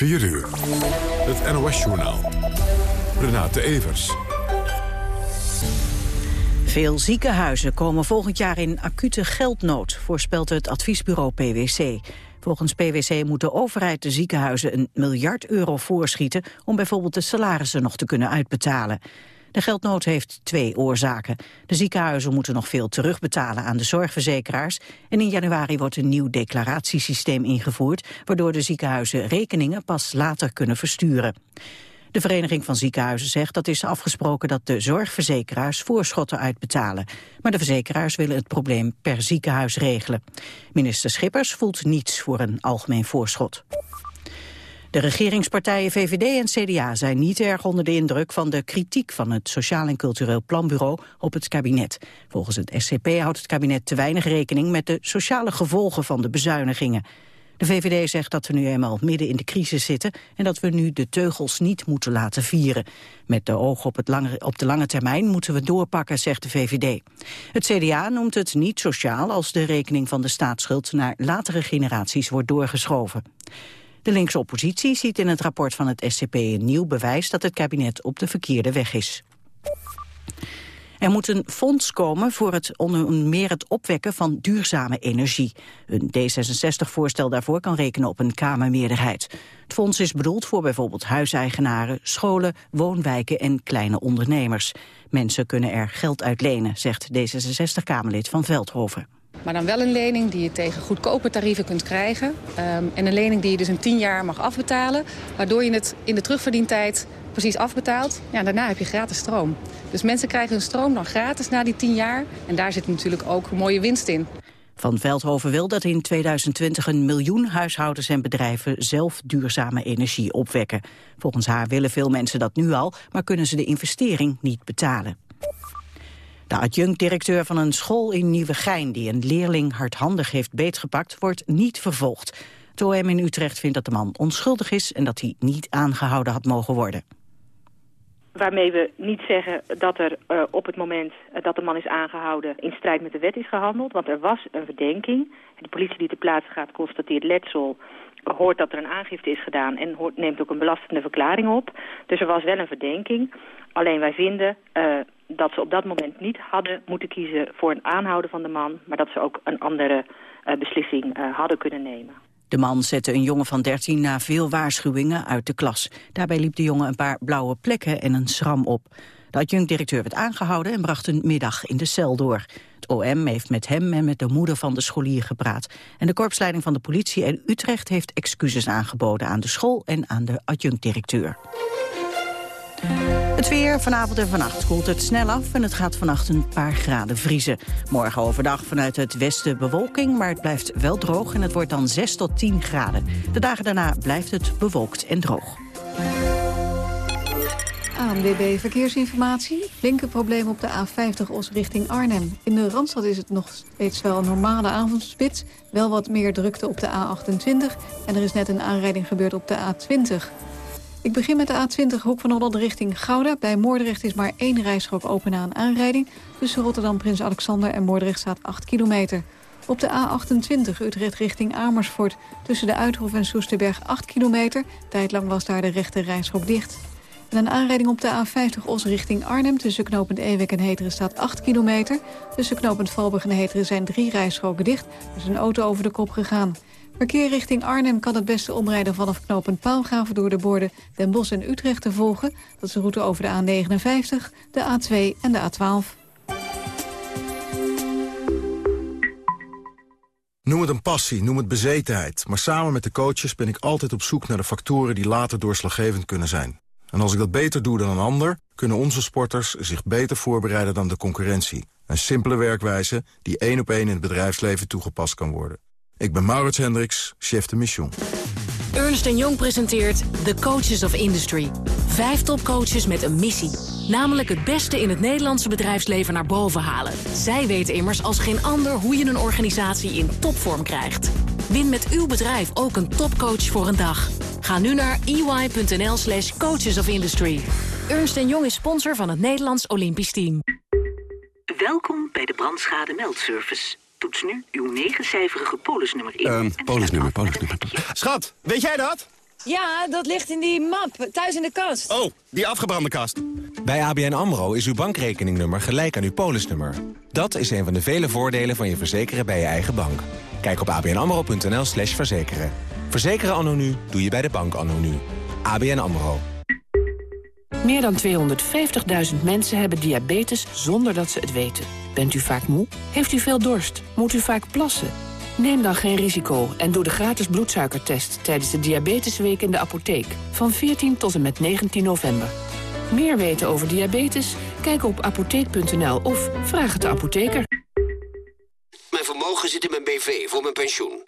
4 uur. Het NOS-journaal. Renate Evers. Veel ziekenhuizen komen volgend jaar in acute geldnood, voorspelt het adviesbureau PwC. Volgens PwC moet de overheid de ziekenhuizen een miljard euro voorschieten om bijvoorbeeld de salarissen nog te kunnen uitbetalen. De geldnood heeft twee oorzaken. De ziekenhuizen moeten nog veel terugbetalen aan de zorgverzekeraars. En in januari wordt een nieuw declaratiesysteem ingevoerd... waardoor de ziekenhuizen rekeningen pas later kunnen versturen. De Vereniging van Ziekenhuizen zegt dat is afgesproken dat de zorgverzekeraars voorschotten uitbetalen. Maar de verzekeraars willen het probleem per ziekenhuis regelen. Minister Schippers voelt niets voor een algemeen voorschot. De regeringspartijen VVD en CDA zijn niet erg onder de indruk van de kritiek van het Sociaal en Cultureel Planbureau op het kabinet. Volgens het SCP houdt het kabinet te weinig rekening met de sociale gevolgen van de bezuinigingen. De VVD zegt dat we nu eenmaal midden in de crisis zitten en dat we nu de teugels niet moeten laten vieren. Met de oog op, het lange, op de lange termijn moeten we doorpakken, zegt de VVD. Het CDA noemt het niet sociaal als de rekening van de staatsschuld naar latere generaties wordt doorgeschoven. De linkse oppositie ziet in het rapport van het SCP een nieuw bewijs dat het kabinet op de verkeerde weg is. Er moet een fonds komen voor het onder meer het opwekken van duurzame energie. Een D66-voorstel daarvoor kan rekenen op een Kamermeerderheid. Het fonds is bedoeld voor bijvoorbeeld huiseigenaren, scholen, woonwijken en kleine ondernemers. Mensen kunnen er geld uit lenen, zegt D66-Kamerlid van Veldhoven. Maar dan wel een lening die je tegen goedkope tarieven kunt krijgen. Um, en een lening die je dus in 10 jaar mag afbetalen. Waardoor je het in de terugverdientijd precies afbetaalt. Ja, daarna heb je gratis stroom. Dus mensen krijgen hun stroom dan gratis na die 10 jaar. En daar zit natuurlijk ook mooie winst in. Van Veldhoven wil dat in 2020 een miljoen huishoudens en bedrijven zelf duurzame energie opwekken. Volgens haar willen veel mensen dat nu al, maar kunnen ze de investering niet betalen. De adjunct-directeur van een school in Nieuwegein... die een leerling hardhandig heeft beetgepakt, wordt niet vervolgd. Het OM in Utrecht vindt dat de man onschuldig is... en dat hij niet aangehouden had mogen worden. Waarmee we niet zeggen dat er uh, op het moment uh, dat de man is aangehouden... in strijd met de wet is gehandeld, want er was een verdenking. De politie die ter plaatse gaat constateert letsel hoort dat er een aangifte is gedaan en hoort, neemt ook een belastende verklaring op. Dus er was wel een verdenking. Alleen wij vinden uh, dat ze op dat moment niet hadden moeten kiezen voor een aanhouden van de man... maar dat ze ook een andere uh, beslissing uh, hadden kunnen nemen. De man zette een jongen van 13 na veel waarschuwingen uit de klas. Daarbij liep de jongen een paar blauwe plekken en een schram op. De adjunct-directeur werd aangehouden en bracht een middag in de cel door. Het OM heeft met hem en met de moeder van de scholier gepraat. En de korpsleiding van de politie in Utrecht heeft excuses aangeboden aan de school en aan de adjunct-directeur. Het weer vanavond en vannacht koelt het snel af en het gaat vannacht een paar graden vriezen. Morgen overdag vanuit het westen bewolking, maar het blijft wel droog en het wordt dan 6 tot 10 graden. De dagen daarna blijft het bewolkt en droog. ANWB Verkeersinformatie. Linkerprobleem op de A50 Os richting Arnhem. In de Randstad is het nog steeds wel een normale avondspits. Wel wat meer drukte op de A28. En er is net een aanrijding gebeurd op de A20. Ik begin met de A20 Hoek van Holland richting Gouda. Bij Moordrecht is maar één rijstrook open na een aanrijding. Tussen Rotterdam, Prins Alexander en Moordrecht staat 8 kilometer. Op de A28 Utrecht richting Amersfoort. Tussen de Uithof en Soesterberg 8 kilometer. Tijdlang was daar de rechte rijstrook dicht. En een aanrijding op de A50 Os richting Arnhem... tussen knooppunt Ewek en Heteren staat 8 kilometer. Tussen knooppunt Valburg en Heteren zijn drie rijstroken dicht. Er is een auto over de kop gegaan. Verkeer richting Arnhem kan het beste omrijden vanaf knooppunt Paalgraven... door de borden Den Bosch en Utrecht te volgen. Dat is de route over de A59, de A2 en de A12. Noem het een passie, noem het bezetenheid. Maar samen met de coaches ben ik altijd op zoek naar de factoren... die later doorslaggevend kunnen zijn. En als ik dat beter doe dan een ander... kunnen onze sporters zich beter voorbereiden dan de concurrentie. Een simpele werkwijze die één op één in het bedrijfsleven toegepast kan worden. Ik ben Maurits Hendricks, chef de mission. Ernst Jong presenteert The Coaches of Industry. Vijf topcoaches met een missie. Namelijk het beste in het Nederlandse bedrijfsleven naar boven halen. Zij weten immers als geen ander hoe je een organisatie in topvorm krijgt. Win met uw bedrijf ook een topcoach voor een dag. Ga nu naar ey.nl slash coaches of industry. Ernst Jong is sponsor van het Nederlands Olympisch Team. Welkom bij de brandschade meldservice. Toets nu uw negencijferige polisnummer in. Uh, polisnummer, polisnummer. Schat, weet jij dat? Ja, dat ligt in die map, thuis in de kast. Oh, die afgebrande kast. Bij ABN AMRO is uw bankrekeningnummer gelijk aan uw polisnummer. Dat is een van de vele voordelen van je verzekeren bij je eigen bank. Kijk op abnamro.nl slash verzekeren. Verzekeren anno nu doe je bij de bank anno nu. ABN AMRO. Meer dan 250.000 mensen hebben diabetes zonder dat ze het weten. Bent u vaak moe? Heeft u veel dorst? Moet u vaak plassen? Neem dan geen risico en doe de gratis bloedsuikertest... tijdens de Diabetesweek in de apotheek. Van 14 tot en met 19 november. Meer weten over diabetes? Kijk op apotheek.nl of vraag het de apotheker. Mijn vermogen zit in mijn BV voor mijn pensioen.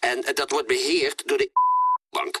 En dat wordt beheerd door de bank.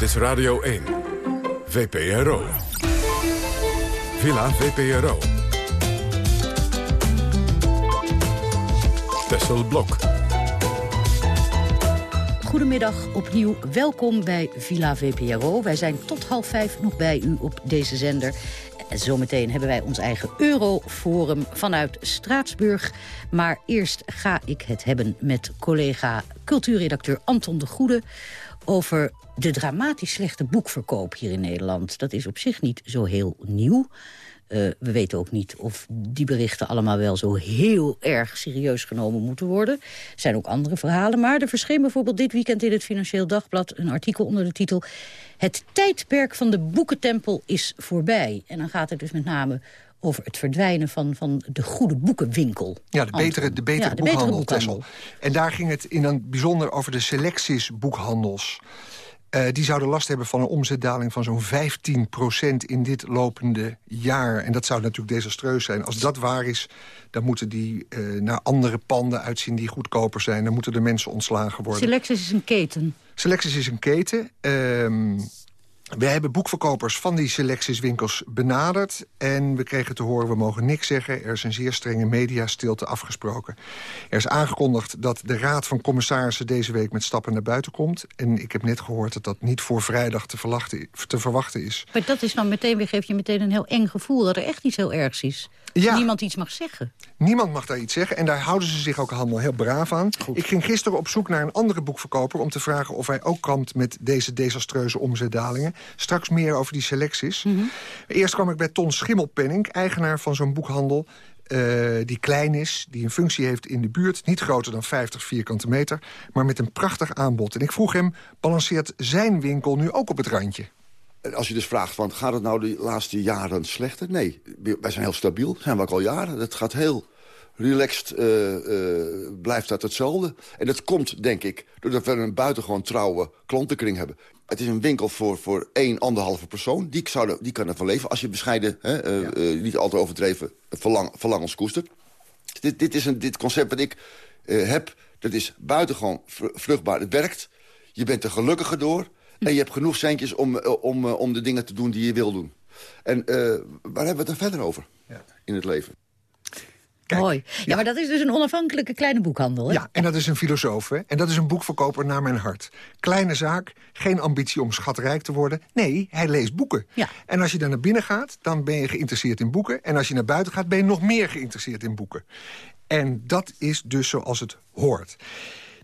Dit is Radio 1. VPRO. Villa VPRO. Tessel Blok. Goedemiddag opnieuw. Welkom bij Villa VPRO. Wij zijn tot half vijf nog bij u op deze zender. Zometeen hebben wij ons eigen Euroforum vanuit Straatsburg. Maar eerst ga ik het hebben met collega cultuurredacteur Anton de Goede... over de dramatisch slechte boekverkoop hier in Nederland. Dat is op zich niet zo heel nieuw. Uh, we weten ook niet of die berichten allemaal wel zo heel erg serieus genomen moeten worden. Er zijn ook andere verhalen, maar er verscheen bijvoorbeeld dit weekend in het Financieel Dagblad een artikel onder de titel Het tijdperk van de boekentempel is voorbij. En dan gaat het dus met name over het verdwijnen van, van de goede boekenwinkel. Ja, de betere, de betere, Ja, de boekhandel, betere boekhandel. En daar ging het in een bijzonder over de selecties boekhandels. Eh, die zouden last hebben van een omzetdaling van zo'n 15% in dit lopende jaar. En dat zou natuurlijk desastreus zijn. Als dat waar is, dan moeten die eh, naar andere panden uitzien die goedkoper zijn. Dan moeten de mensen ontslagen worden. Selectis is een keten. Selectis is een keten. Ehm we hebben boekverkopers van die selectieswinkels benaderd. En we kregen te horen, we mogen niks zeggen. Er is een zeer strenge mediastilte afgesproken. Er is aangekondigd dat de Raad van Commissarissen deze week met stappen naar buiten komt. En ik heb net gehoord dat dat niet voor vrijdag te, verwachten, te verwachten is. Maar dat is dan meteen weer, geeft je meteen een heel eng gevoel... dat er echt iets heel ergs is. Ja. Niemand iets mag zeggen. Niemand mag daar iets zeggen en daar houden ze zich ook allemaal heel braaf aan. Ik ging gisteren op zoek naar een andere boekverkoper... om te vragen of hij ook kampt met deze desastreuze omzetdalingen. Straks meer over die selecties. Eerst kwam ik bij Ton Schimmelpenning, eigenaar van zo'n boekhandel... eh, die klein is, die een functie heeft in de buurt. Niet groter dan 50 vierkante meter, maar met een prachtig aanbod. En ik vroeg hem, balanceert zijn winkel nu ook op het randje? Als je dus vraagt, van, gaat het nou de laatste jaren slechter? Nee, wij zijn heel stabiel, zijn we ook al jaren. Het gaat heel relaxed, eh, eh, blijft dat hetzelfde. En dat komt, denk ik, doordat we een buitengewoon trouwe klantenkring hebben. Het is een winkel voor, voor één, anderhalve persoon. Die, zou er- die kan ervan leven als je bescheiden, hè, eh, eh, niet al te overdreven verlang, verlangens koestert. Dit, dit is een dit concept wat ik heb. Dat is buitengewoon vr- vruchtbaar. Het werkt. Je bent er gelukkiger door. En je hebt genoeg centjes om, eh, om, eh, om de dingen te doen die je wil doen. En eh, waar hebben we het dan verder over in het leven? Mooi. Ja, maar dat is dus een onafhankelijke kleine boekhandel, hè? Ja, en dat is een filosoof, hè? En dat is een boekverkoper naar mijn hart. Kleine zaak, geen ambitie om schatrijk te worden. Nee, hij leest boeken. Ja. En als je dan naar binnen gaat, dan ben je geïnteresseerd in boeken. En als je naar buiten gaat, ben je nog meer geïnteresseerd in boeken. En dat is dus zoals het hoort.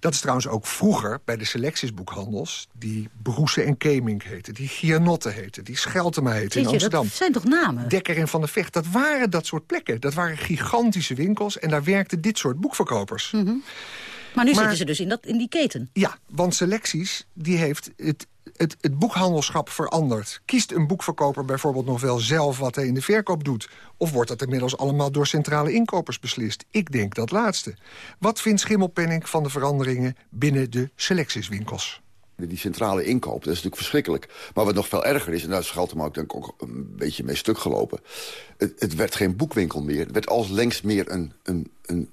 Dat is trouwens ook vroeger bij de selectiesboekhandels... die Broese en Kemink heten, die Gianotte heten... die Scheltema heten in Amsterdam. dat zijn toch namen? Dekker en Van der Vecht, dat waren dat soort plekken. Dat waren gigantische winkels en daar werkten dit soort boekverkopers. Maar nu Maar- zitten ze dus in, dat, in die keten. Ja, want selecties die heeft het, het, het boekhandelschap veranderd. Kiest een boekverkoper bijvoorbeeld nog wel zelf wat hij in de verkoop doet? Of wordt dat inmiddels allemaal door centrale inkopers beslist? Ik denk dat laatste. Wat vindt Schimmelpenning van de veranderingen binnen de selectieswinkels? Die centrale inkoop, dat is natuurlijk verschrikkelijk. Maar wat nog veel erger is, en daar is Schaltema ook, denk ik ook een beetje mee stuk gelopen... Het, het werd geen boekwinkel meer. Het werd als längst meer een, een, een,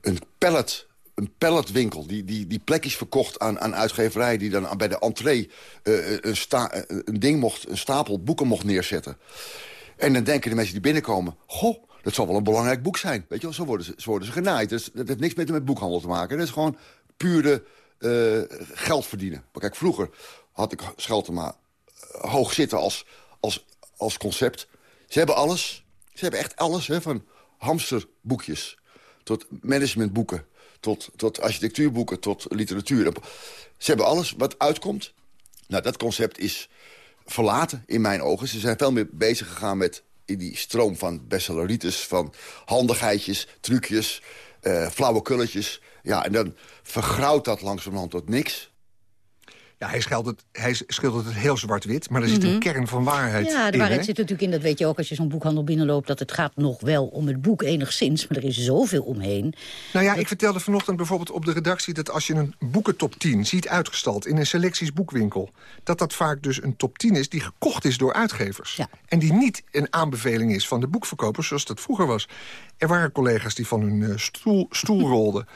een pallet een palletwinkel die, die, die plekjes verkocht aan, aan uitgeverijen... die dan bij de entree uh, een, sta, een ding mocht, een stapel boeken mocht neerzetten. En dan denken de mensen die binnenkomen... goh, dat zal wel een belangrijk boek zijn. Weet je wel, zo worden ze, zo worden ze genaaid. Dus dat heeft niks met, met boekhandel te maken. Dat is gewoon pure uh, geld verdienen. Maar kijk, vroeger had ik Scheltema hoog zitten als, als, als concept. Ze hebben alles. Ze hebben echt alles, hè, van hamsterboekjes tot managementboeken tot, tot architectuurboeken, tot literatuur. Ze hebben alles wat uitkomt. Nou, dat concept is verlaten in mijn ogen. Ze zijn veel meer bezig gegaan met in die stroom van bestselleritis... van handigheidjes, trucjes, uh, flauwe kulletjes. Ja, en dan vergrauwt dat langzamerhand tot niks. Ja, hij, schildert, hij schildert het heel zwart-wit, maar er zit een mhm. kern van waarheid in. Ja, de waarheid zit natuurlijk in, dat weet je ook als je zo'n boekhandel binnenloopt... dat het gaat nog wel om het boek enigszins, maar er is zoveel omheen. Nou ja, ik vertelde vanochtend bijvoorbeeld op de redactie... dat als je een boekentop 10 ziet uitgestald in een selecties boekwinkel... dat dat vaak dus een top 10 is die gekocht is door uitgevers. Ja. En die niet een aanbeveling is van de boekverkopers zoals dat vroeger was. Er waren collega's die van hun eh, stoel, stoel rolden.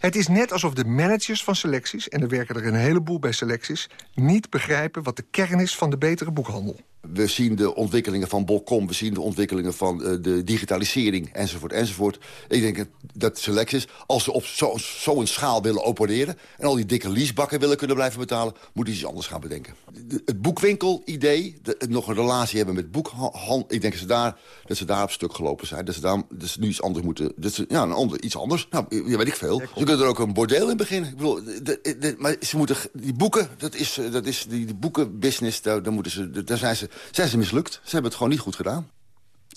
Het is net alsof de managers van selecties... en er werken er een heleboel bij selecties... niet begrijpen wat de kern is van de betere boekhandel. We zien de ontwikkelingen van Bolcom, we zien de ontwikkelingen van uh, de digitalisering, enzovoort, enzovoort. Ik denk dat Selectis, als ze op zo'n zo schaal willen opereren... en al die dikke leasebakken willen kunnen blijven betalen... moeten ze iets anders gaan bedenken. het boekwinkel-idee, nog een relatie hebben met boekhandel... ik denk dat ze, daar, dat ze daar op stuk gelopen zijn. Dat ze, daar, dat nu iets anders moeten... Dat ze, ja, een iets anders. Nou, ja, weet ik veel. Ze kunnen er ook een bordeel in beginnen. Ik bedoel, maar ze moeten... Die boeken, dat is, dat is die, die boekenbusiness, daar, daar, moeten ze, daar zijn ze zijn ze mislukt. Ze hebben het gewoon niet goed gedaan.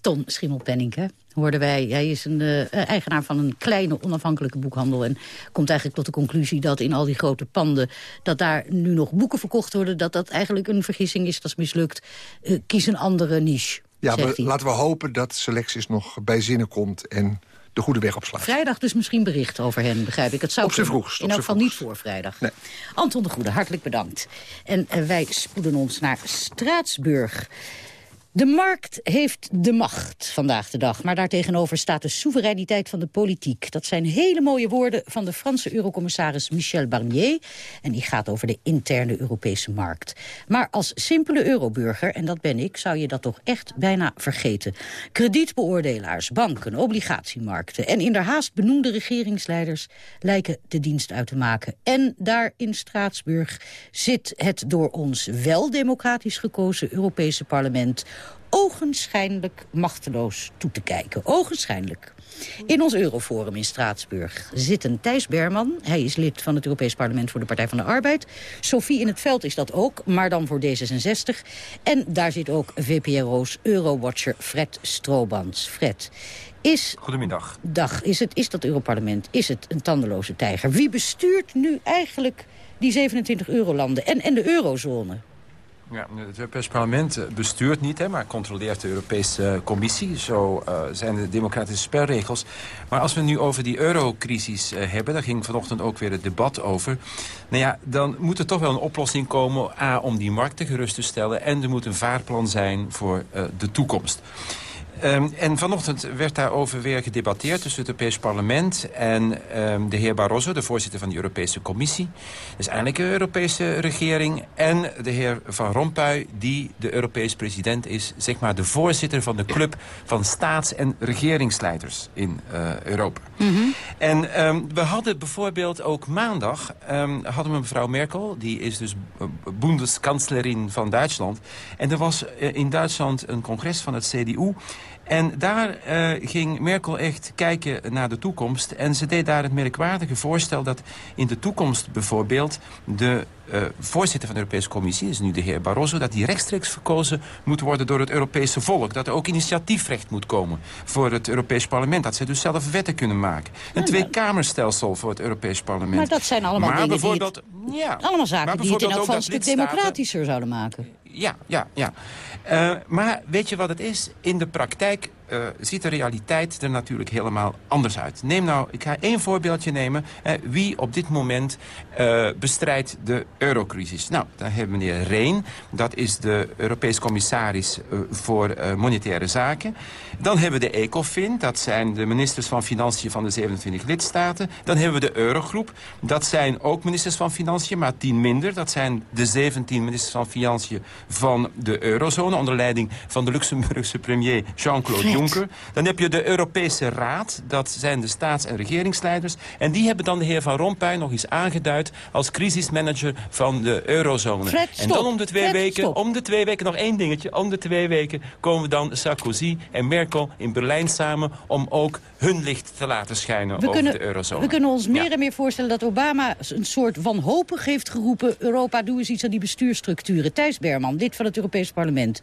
Ton Schimmelpenning, hoorden wij. Hij is een uh, eigenaar van een kleine onafhankelijke boekhandel... en komt eigenlijk tot de conclusie dat in al die grote panden... dat daar nu nog boeken verkocht worden... dat dat eigenlijk een vergissing is, dat is mislukt. Uh, kies een andere niche, Ja, laten we hopen dat Selectis nog bij zinnen komt... en de goede weg. Vrijdag dus misschien bericht over hen, begrijp ik. Het zou op zijn vroegst. In elk geval niet voor vrijdag. Nee. Anton de Goede, hartelijk bedankt. En uh, wij spoeden ons naar Straatsburg. De markt heeft de macht vandaag de dag. Maar daartegenover staat de soevereiniteit van de politiek. Dat zijn hele mooie woorden van de Franse eurocommissaris Michel Barnier. En die gaat over de interne Europese markt. Maar als simpele euroburger, en dat ben ik, zou je dat toch echt bijna vergeten. Kredietbeoordelaars, banken, obligatiemarkten... en in benoemde regeringsleiders lijken de dienst uit te maken. En daar in Straatsburg zit het door ons wel democratisch gekozen Europese parlement ogenschijnlijk machteloos toe te kijken. Ogenschijnlijk. In ons Euroforum in Straatsburg zitten Thijs Berman. Hij is lid van het Europees Parlement voor de Partij van de Arbeid. Sophie in het Veld is dat ook, maar dan voor D66. En daar zit ook VPRO's Eurowatcher Fred Stroobans. Fred, is... Goedemiddag. Dag. Is, het, is dat Europarlement, is het een tandeloze tijger? Wie bestuurt nu eigenlijk die 27 eurolanden en, en de eurozone? Ja, het Europees Parlement eh, bestuurt niet, hè, maar controleert de Europese Commissie. Zo uh, zijn de democratische spelregels. Maar als we nu over die eurocrisis uh, hebben... daar ging vanochtend ook weer het debat over... nou ja, dan moet er toch wel een oplossing komen... A, om die markten gerust te stellen... en er moet een vaarplan zijn voor de toekomst. Um, en vanochtend werd daarover weer gedebatteerd tussen het Europees Parlement en um, de heer Barroso, de voorzitter van de Europese Commissie. Dus eigenlijk de Europese regering en de heer Van Rompuy, die de Europees president is, zeg maar de voorzitter van de club van staats- en regeringsleiders in uh, Europa. Mm -hmm. En um, we hadden bijvoorbeeld ook maandag, hadden we mevrouw Merkel, die is dus Bundeskanzlerin van Duitsland. En er was uh, in Duitsland een congres van het CDU. En daar uh, ging Merkel echt kijken naar de toekomst. En ze deed daar het merkwaardige voorstel dat in de toekomst bijvoorbeeld... de uh, voorzitter van de Europese Commissie, is nu de heer Barroso... dat die rechtstreeks verkozen moet worden door het Europese volk. Dat er ook initiatiefrecht moet komen voor het Europees Parlement. Dat ze dus zelf wetten kunnen maken. Een tweekamerstelsel voor het Europees Parlement. Maar dat zijn allemaal maar dingen bijvoorbeeld, die het, ja, allemaal zaken die het in elk geval een stuk democratischer zouden maken. Ja, ja, ja. Uh, maar weet je wat het is? In de praktijk uh, ziet de realiteit er natuurlijk helemaal anders uit. Neem nou, ik ga één voorbeeldje nemen. wie op dit moment uh, bestrijdt de eurocrisis? Nou, daar hebben we meneer Reen. Dat is de Europees commissaris uh, voor monetaire zaken. Dan hebben we de ECOFIN. Dat zijn de ministers van Financiën van de 27 lidstaten. Dan hebben we de Eurogroep. Dat zijn ook ministers van Financiën, maar tien minder. Dat zijn de 17 ministers van Financiën van de eurozone... onder leiding van de Luxemburgse premier Jean-Claude Juncker. Dan heb je de Europese Raad. Dat zijn de staats- en regeringsleiders. En die hebben dan de heer Van Rompuy nog eens aangeduid... als crisismanager van de eurozone. Fred, en dan om de twee weken, om de twee weken nog één dingetje. Om de twee weken komen dan Sarkozy en Merkel in Berlijn samen... om ook hun licht te laten schijnen we over kunnen, de eurozone. We kunnen ons meer en meer voorstellen dat Obama een soort wanhopig heeft geroepen... Europa, doe eens iets aan die bestuursstructuren. Thijs Berman, lid van het Europees Parlement.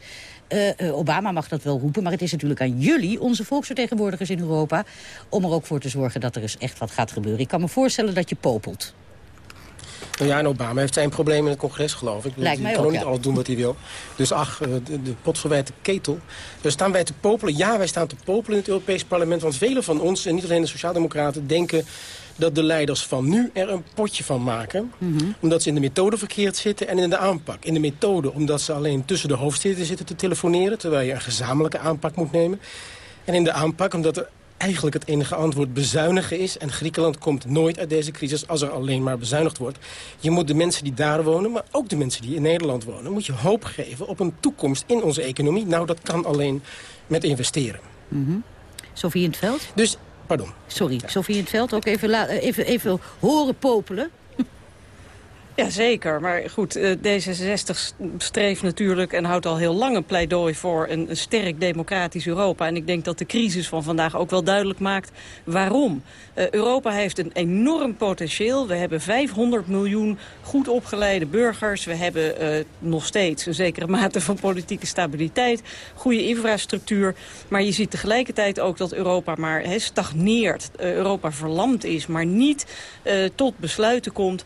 Uh, Obama mag dat wel roepen, maar het is natuurlijk aan jullie, onze volksvertegenwoordigers in Europa, om er ook voor te zorgen dat er eens echt wat gaat gebeuren. Ik kan me voorstellen dat je popelt. Nou ja, en Obama heeft zijn probleem in het congres, geloof ik. Lijkt mij kan ook, niet ja. alles doen wat hij wil. Dus ach, eh, de, de pot verwijt ketel. Dus staan wij te popelen? Ja, wij staan te popelen in het Europees parlement. Want velen van ons, en niet alleen de Sociaaldemocraten, denken dat de leiders van nu er een potje van maken. Omdat ze in de methode verkeerd zitten en in de aanpak. In de methode omdat ze alleen tussen de hoofdsteden zitten te telefoneren... terwijl je een gezamenlijke aanpak moet nemen. En in de aanpak omdat er eigenlijk het enige antwoord bezuinigen is. En Griekenland komt nooit uit deze crisis als er alleen maar bezuinigd wordt. Je moet de mensen die daar wonen, maar ook de mensen die in Nederland wonen... moet je hoop geven op een toekomst in onze economie. Nou, dat kan alleen met investeren. Mm Sofie in het veld? Dus, pardon. Sorry, Sofie in het veld ook even, eh, even, even horen popelen. Ja, zeker. Maar goed, eh, D66 streeft natuurlijk en houdt al heel lang een pleidooi voor een, sterk democratisch Europa. En ik denk dat de crisis van vandaag ook wel duidelijk maakt waarom. Uh, Europa heeft een enorm potentieel. We hebben 500 miljoen goed opgeleide burgers. We hebben uh, nog steeds een zekere mate van politieke stabiliteit. Goede infrastructuur. Maar je ziet tegelijkertijd ook dat Europa maar stagneert. Europa verlamd is, maar niet tot besluiten komt.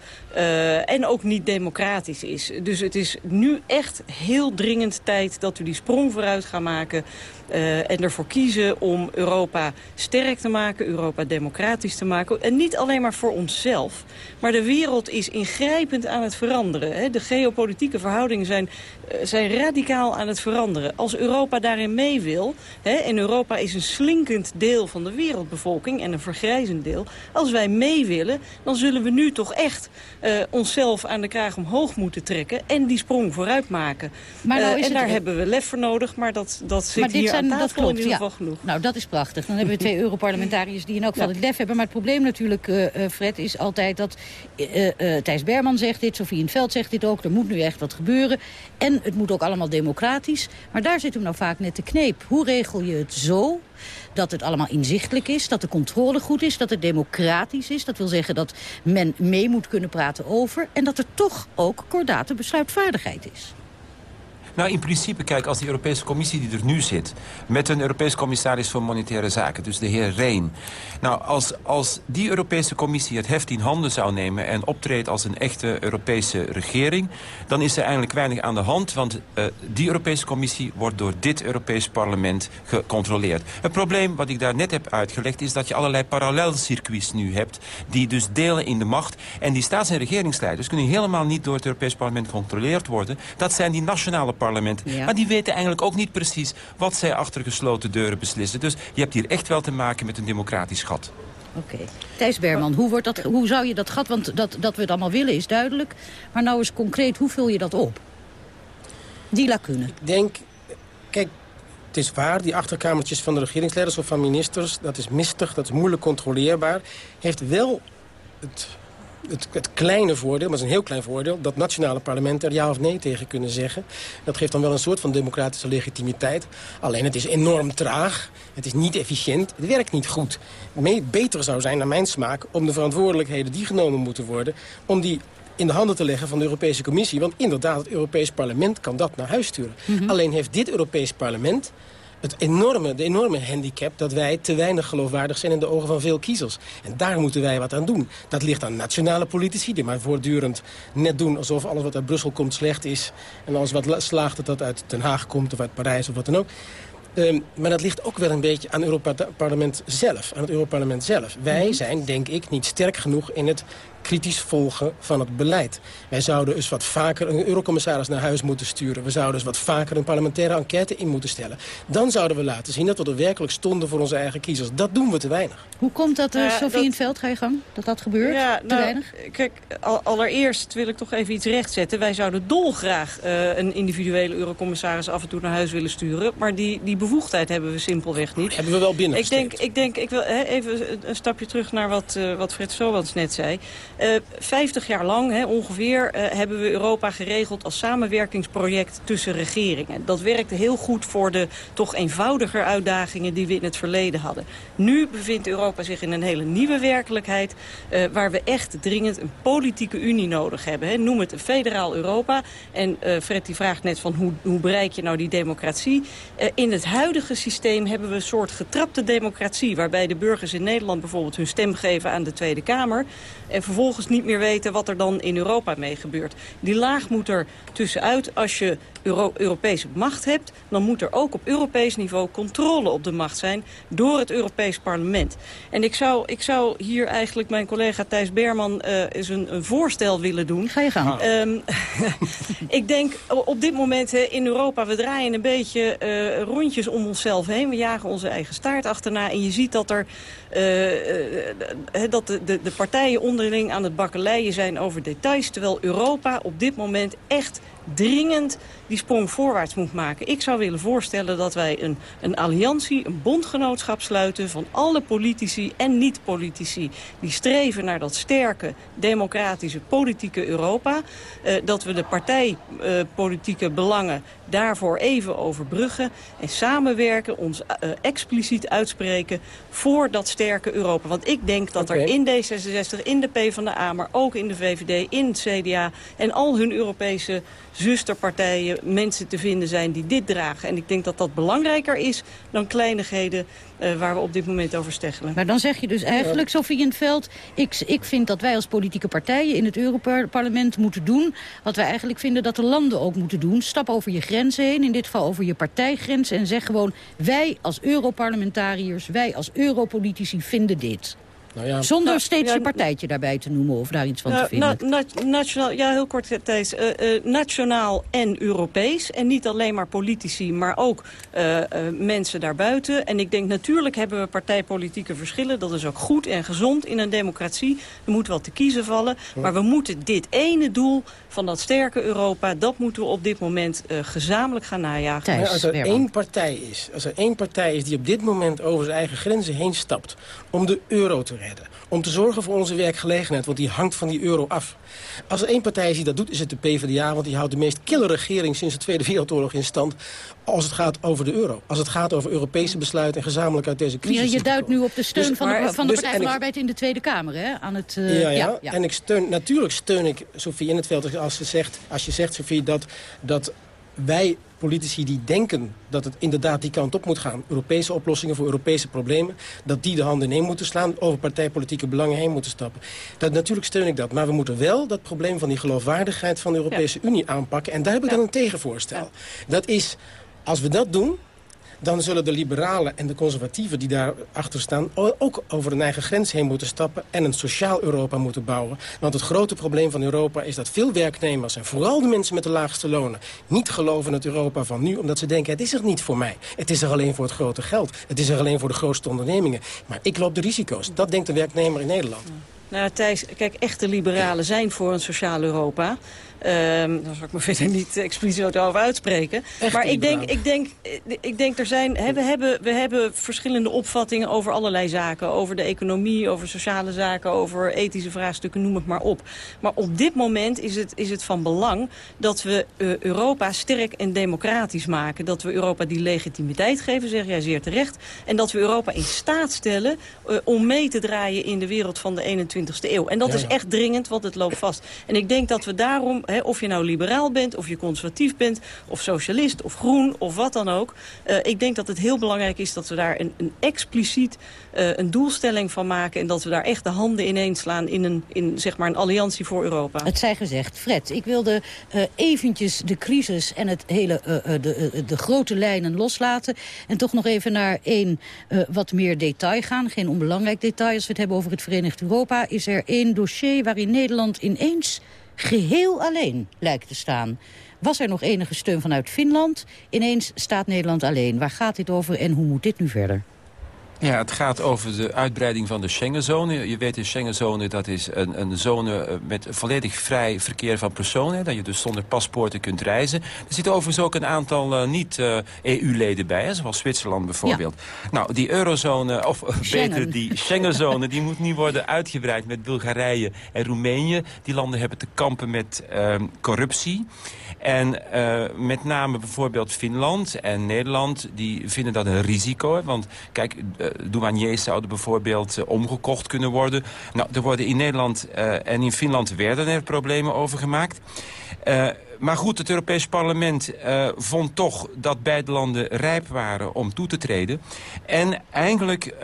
en ook niet democratisch is. Dus het is nu echt heel dringend tijd dat we die sprong vooruit gaan maken. Uh, en ervoor kiezen om Europa sterk te maken, Europa democratisch te maken. En niet alleen maar voor onszelf, maar de wereld is ingrijpend aan het veranderen. Hè. De geopolitieke verhoudingen zijn, uh, zijn radicaal aan het veranderen. Als Europa daarin mee wil, hè, en Europa is een slinkend deel van de wereldbevolking en een vergrijzend deel. Als wij mee willen, dan zullen we nu toch echt uh, onszelf aan de kraag omhoog moeten trekken en die sprong vooruit maken. Maar nou en is daar het... hebben we lef voor nodig, maar dat, dat zit maar dit hier zijn, aan tafel dat klopt, in ieder ja. geval genoeg. Nou, dat is prachtig. Dan hebben we twee Europarlementariërs die in elk geval het lef hebben. Maar het probleem natuurlijk, uh, Fred, is altijd dat... Thijs Berman zegt dit, Sofie in het Veld zegt dit ook. Er moet nu echt wat gebeuren. En het moet ook allemaal democratisch. Maar daar zit hem nou vaak net de kneep. Hoe regel je het zo dat het allemaal inzichtelijk is, dat de controle goed is, dat het democratisch is. Dat wil zeggen dat men mee moet kunnen praten over... en dat er toch ook kordate besluitvaardigheid is. Nou, in principe, kijk, als die Europese Commissie die er nu zit... met een Europees commissaris voor monetaire zaken, dus de heer Reen... nou, als, als die Europese Commissie het heft in handen zou nemen... en optreedt als een echte Europese regering... dan is er eigenlijk weinig aan de hand... want uh, die Europese Commissie wordt door dit Europees parlement gecontroleerd. Het probleem wat ik daar net heb uitgelegd... is dat je allerlei parallelcircuits nu hebt... die dus delen in de macht. En die staats- en regeringsleiders kunnen helemaal niet door het Europees parlement gecontroleerd worden. Dat zijn die nationale parlementen. Ja. Maar die weten eigenlijk ook niet precies wat zij achter gesloten deuren beslissen. Dus je hebt hier echt wel te maken met een democratisch gat. Oké. Okay. Thijs Berman, hoe, wordt dat, hoe zou je dat gat, want dat, dat we het allemaal willen is duidelijk. Maar nou eens concreet, hoe vul je dat op? Die lacune. Ik denk, kijk, het is waar, die achterkamertjes van de regeringsleiders of van ministers... dat is mistig, dat is moeilijk controleerbaar. Heeft wel het het, het, kleine voordeel, maar het is een heel klein voordeel... dat nationale parlementen er ja of nee tegen kunnen zeggen. Dat geeft dan wel een soort van democratische legitimiteit. Alleen het is enorm traag, het is niet efficiënt, het werkt niet goed. Mee, beter zou zijn, naar mijn smaak, om de verantwoordelijkheden die genomen moeten worden... om die in de handen te leggen van de Europese Commissie. Want inderdaad, het Europees Parlement kan dat naar huis sturen. Mm -hmm. Alleen heeft dit Europees Parlement het enorme, de enorme handicap dat wij te weinig geloofwaardig zijn in de ogen van veel kiezers. En daar moeten wij wat aan doen. Dat ligt aan nationale politici die maar voortdurend net doen alsof alles wat uit Brussel komt slecht is. En alles wat slaagt dat dat uit Den Haag komt of uit Parijs of wat dan ook. Ehm, maar dat ligt ook wel een beetje aan, Europa parlement zelf, aan het Europarlement zelf. Wij Mhm. zijn, denk ik, niet sterk genoeg in het kritisch volgen van het beleid. Wij zouden eens wat vaker een eurocommissaris naar huis moeten sturen. We zouden eens wat vaker een parlementaire enquête in moeten stellen. Dan zouden we laten zien dat we er werkelijk stonden voor onze eigen kiezers. Dat doen we te weinig. Hoe komt dat, uh, Ja, Sofie dat- in het veld, ga je gang? Dat dat gebeurt? Ja, Te nou, weinig? Kijk, al- allereerst wil ik toch even iets rechtzetten. Wij zouden dolgraag eh een individuele eurocommissaris af en toe naar huis willen sturen. Maar die, die bevoegdheid hebben we simpelweg niet. Hebben we wel binnen. Ik denk, ik denk, ik wil hè, even een- een stapje terug naar wat, eh, wat Fred Sobans net zei. Eh 50 jaar lang hè, ongeveer eh, hebben we Europa geregeld als samenwerkingsproject tussen regeringen. Dat werkte heel goed voor de toch eenvoudiger uitdagingen die we in het verleden hadden. Nu bevindt Europa zich in een hele nieuwe werkelijkheid eh, waar we echt dringend een politieke unie nodig hebben. Hè. Noem het een federaal Europa. En Fred die vraagt net van hoe, hoe bereik je nou die democratie? In het huidige systeem hebben we een soort getrapte democratie... waarbij de burgers in Nederland bijvoorbeeld hun stem geven aan de Tweede Kamer... en vervolgens niet meer weten wat er dan in Europa mee gebeurt. Die laag moet er tussenuit als je Euro Europese macht hebt... dan moet er ook op Europees niveau controle op de macht zijn... door het Europees Parlement. En ik zou, ik zou hier eigenlijk mijn collega Thijs Berman eh, eens een, een voorstel willen doen. Ga je gang. Ehm, ik denk op dit moment in Europa, we draaien een beetje eh, rondjes om onszelf heen. We jagen onze eigen staart achterna. En je ziet dat, er, eh, dat de, de, de partijen onderling aan het bakkeleien zijn over details. Terwijl Europa op dit moment echt dringend die sprong voorwaarts moet maken. Ik zou willen voorstellen dat wij een, een alliantie, een bondgenootschap sluiten... van alle politici en niet-politici die streven naar dat sterke, democratische, politieke Europa. Eh, dat we de partijpolitieke belangen daarvoor even overbruggen... en samenwerken, ons eh, expliciet uitspreken voor dat sterke Europa. Want ik denk dat er in D66, in de PvdA, maar ook in de VVD, in het CDA... en al hun Europese zusterpartijen mensen te vinden zijn die dit dragen. En ik denk dat dat belangrijker is dan kleinigheden eh, waar we op dit moment over steggelen. Maar dan zeg je dus eigenlijk, Sofie in het veld... Ik, ik vind dat wij als politieke partijen in het Europarlement moeten doen... wat wij eigenlijk vinden dat de landen ook moeten doen. Stap over je grenzen heen, in dit geval over je partijgrenzen... en zeg gewoon, wij als Europarlementariërs, wij als Europolitici vinden dit. Nou ja, Zonder Nou, steeds ja, je partijtje daarbij te noemen of daar iets van te Nou, vinden. na- na- nationaal, ja, heel kort, Thijs. Eh, eh, nationaal en Europees. En niet alleen maar politici, maar ook eh, eh, mensen daarbuiten. En ik denk, natuurlijk hebben we partijpolitieke verschillen. Dat is ook goed en gezond in een democratie. Er moet wel te kiezen vallen. Maar we moeten dit ene doel van dat sterke Europa... dat moeten we op dit moment eh, gezamenlijk gaan najagen. Maar als er één partij is, als er één partij is die op dit moment over zijn eigen grenzen heen stapt om de euro te redden, om te zorgen voor onze werkgelegenheid, want die hangt van die euro af. Als er één partij is die dat doet, is het de PvdA, want die houdt de meest kille regering sinds de Tweede Wereldoorlog in stand als het gaat over de euro. Als het gaat over Europese besluiten en gezamenlijk uit deze Ja, crisis. je duidt nu op de steun Dus- van, de, van de dus- Partij van de ik- Arbeid in de Tweede Kamer. Hè? Aan het, eh, ja, ja, en ik steun, natuurlijk steun ik Sofie in het veld als, ze zegt, als je zegt, Sofie, dat, dat wij politici die denken dat het inderdaad die kant op moet gaan... Europese oplossingen voor Europese problemen... dat die de handen ineen moeten slaan, over partijpolitieke belangen heen moeten stappen. Dat, natuurlijk steun ik dat, maar we moeten wel dat probleem van die geloofwaardigheid van de Europese Unie aanpakken. En daar heb ik dan een tegenvoorstel. Dat is, als we dat doen, dan zullen de liberalen en de conservatieven die daarachter staan... ook over hun eigen grens heen moeten stappen... en een sociaal Europa moeten bouwen. Want het grote probleem van Europa is dat veel werknemers... en vooral de mensen met de laagste lonen... niet geloven in het Europa van nu... omdat ze denken, het is er niet voor mij. Het is er alleen voor het grote geld. Het is er alleen voor de grootste ondernemingen. Maar ik loop de risico's. Dat denkt de werknemer in Nederland. Nou, Thijs, kijk, echte liberalen zijn voor een sociaal Europa. Ehm daar zal ik me verder niet expliciet over uitspreken. Maar ik denk, ik, denk, ik denk, er zijn, hè, we, hebben, we hebben verschillende opvattingen over allerlei zaken. Over de economie, over sociale zaken, over ethische vraagstukken, noem het maar op. Maar op dit moment is het, is het van belang dat we eh, Europa sterk en democratisch maken. Dat we Europa die legitimiteit geven, zeg jij zeer terecht. En dat we Europa in staat stellen eh, om mee te draaien in de wereld van de 21ste eeuw. En dat is echt dringend, want het loopt vast. En ik denk dat we daarom, of je nou liberaal bent, of je conservatief bent... of socialist, of groen, of wat dan ook... Uh, ik denk dat het heel belangrijk is dat we daar een, een expliciet uh, een doelstelling van maken... en dat we daar echt de handen ineens slaan in een, in, zeg maar een alliantie voor Europa. Het zij gezegd. Fred, ik wilde uh, eventjes de crisis en het hele, de, de grote lijnen loslaten... en toch nog even naar één wat meer detail gaan. Geen onbelangrijk detail. Als we het hebben over het Verenigd Europa... is er één dossier waarin Nederland ineens geheel alleen lijkt te staan. Was er nog enige steun vanuit Finland? Ineens staat Nederland alleen. Waar gaat dit over en hoe moet dit nu verder? Ja, het gaat over de uitbreiding van de Schengenzone. Je weet, de Schengenzone dat is een, een zone eh, met volledig vrij verkeer van personen. Dat je dus zonder paspoorten kunt reizen. Er zitten overigens ook een aantal uh, niet-EU-leden uh, bij, hè, zoals Zwitserland bijvoorbeeld. Ja. Nou, die eurozone, of Schengen. beter die Schengenzone, die moet nu worden uitgebreid met Bulgarije en Roemenië. Die landen hebben te kampen met uh, corruptie. En met name bijvoorbeeld Finland en Nederland, die vinden dat een risico. Want kijk, douaniers zouden bijvoorbeeld uh, omgekocht kunnen worden. Nou, er worden in Nederland en in Finland werden er problemen over gemaakt. Maar goed, het Europees Parlement vond toch dat beide landen rijp waren om toe te treden. En eigenlijk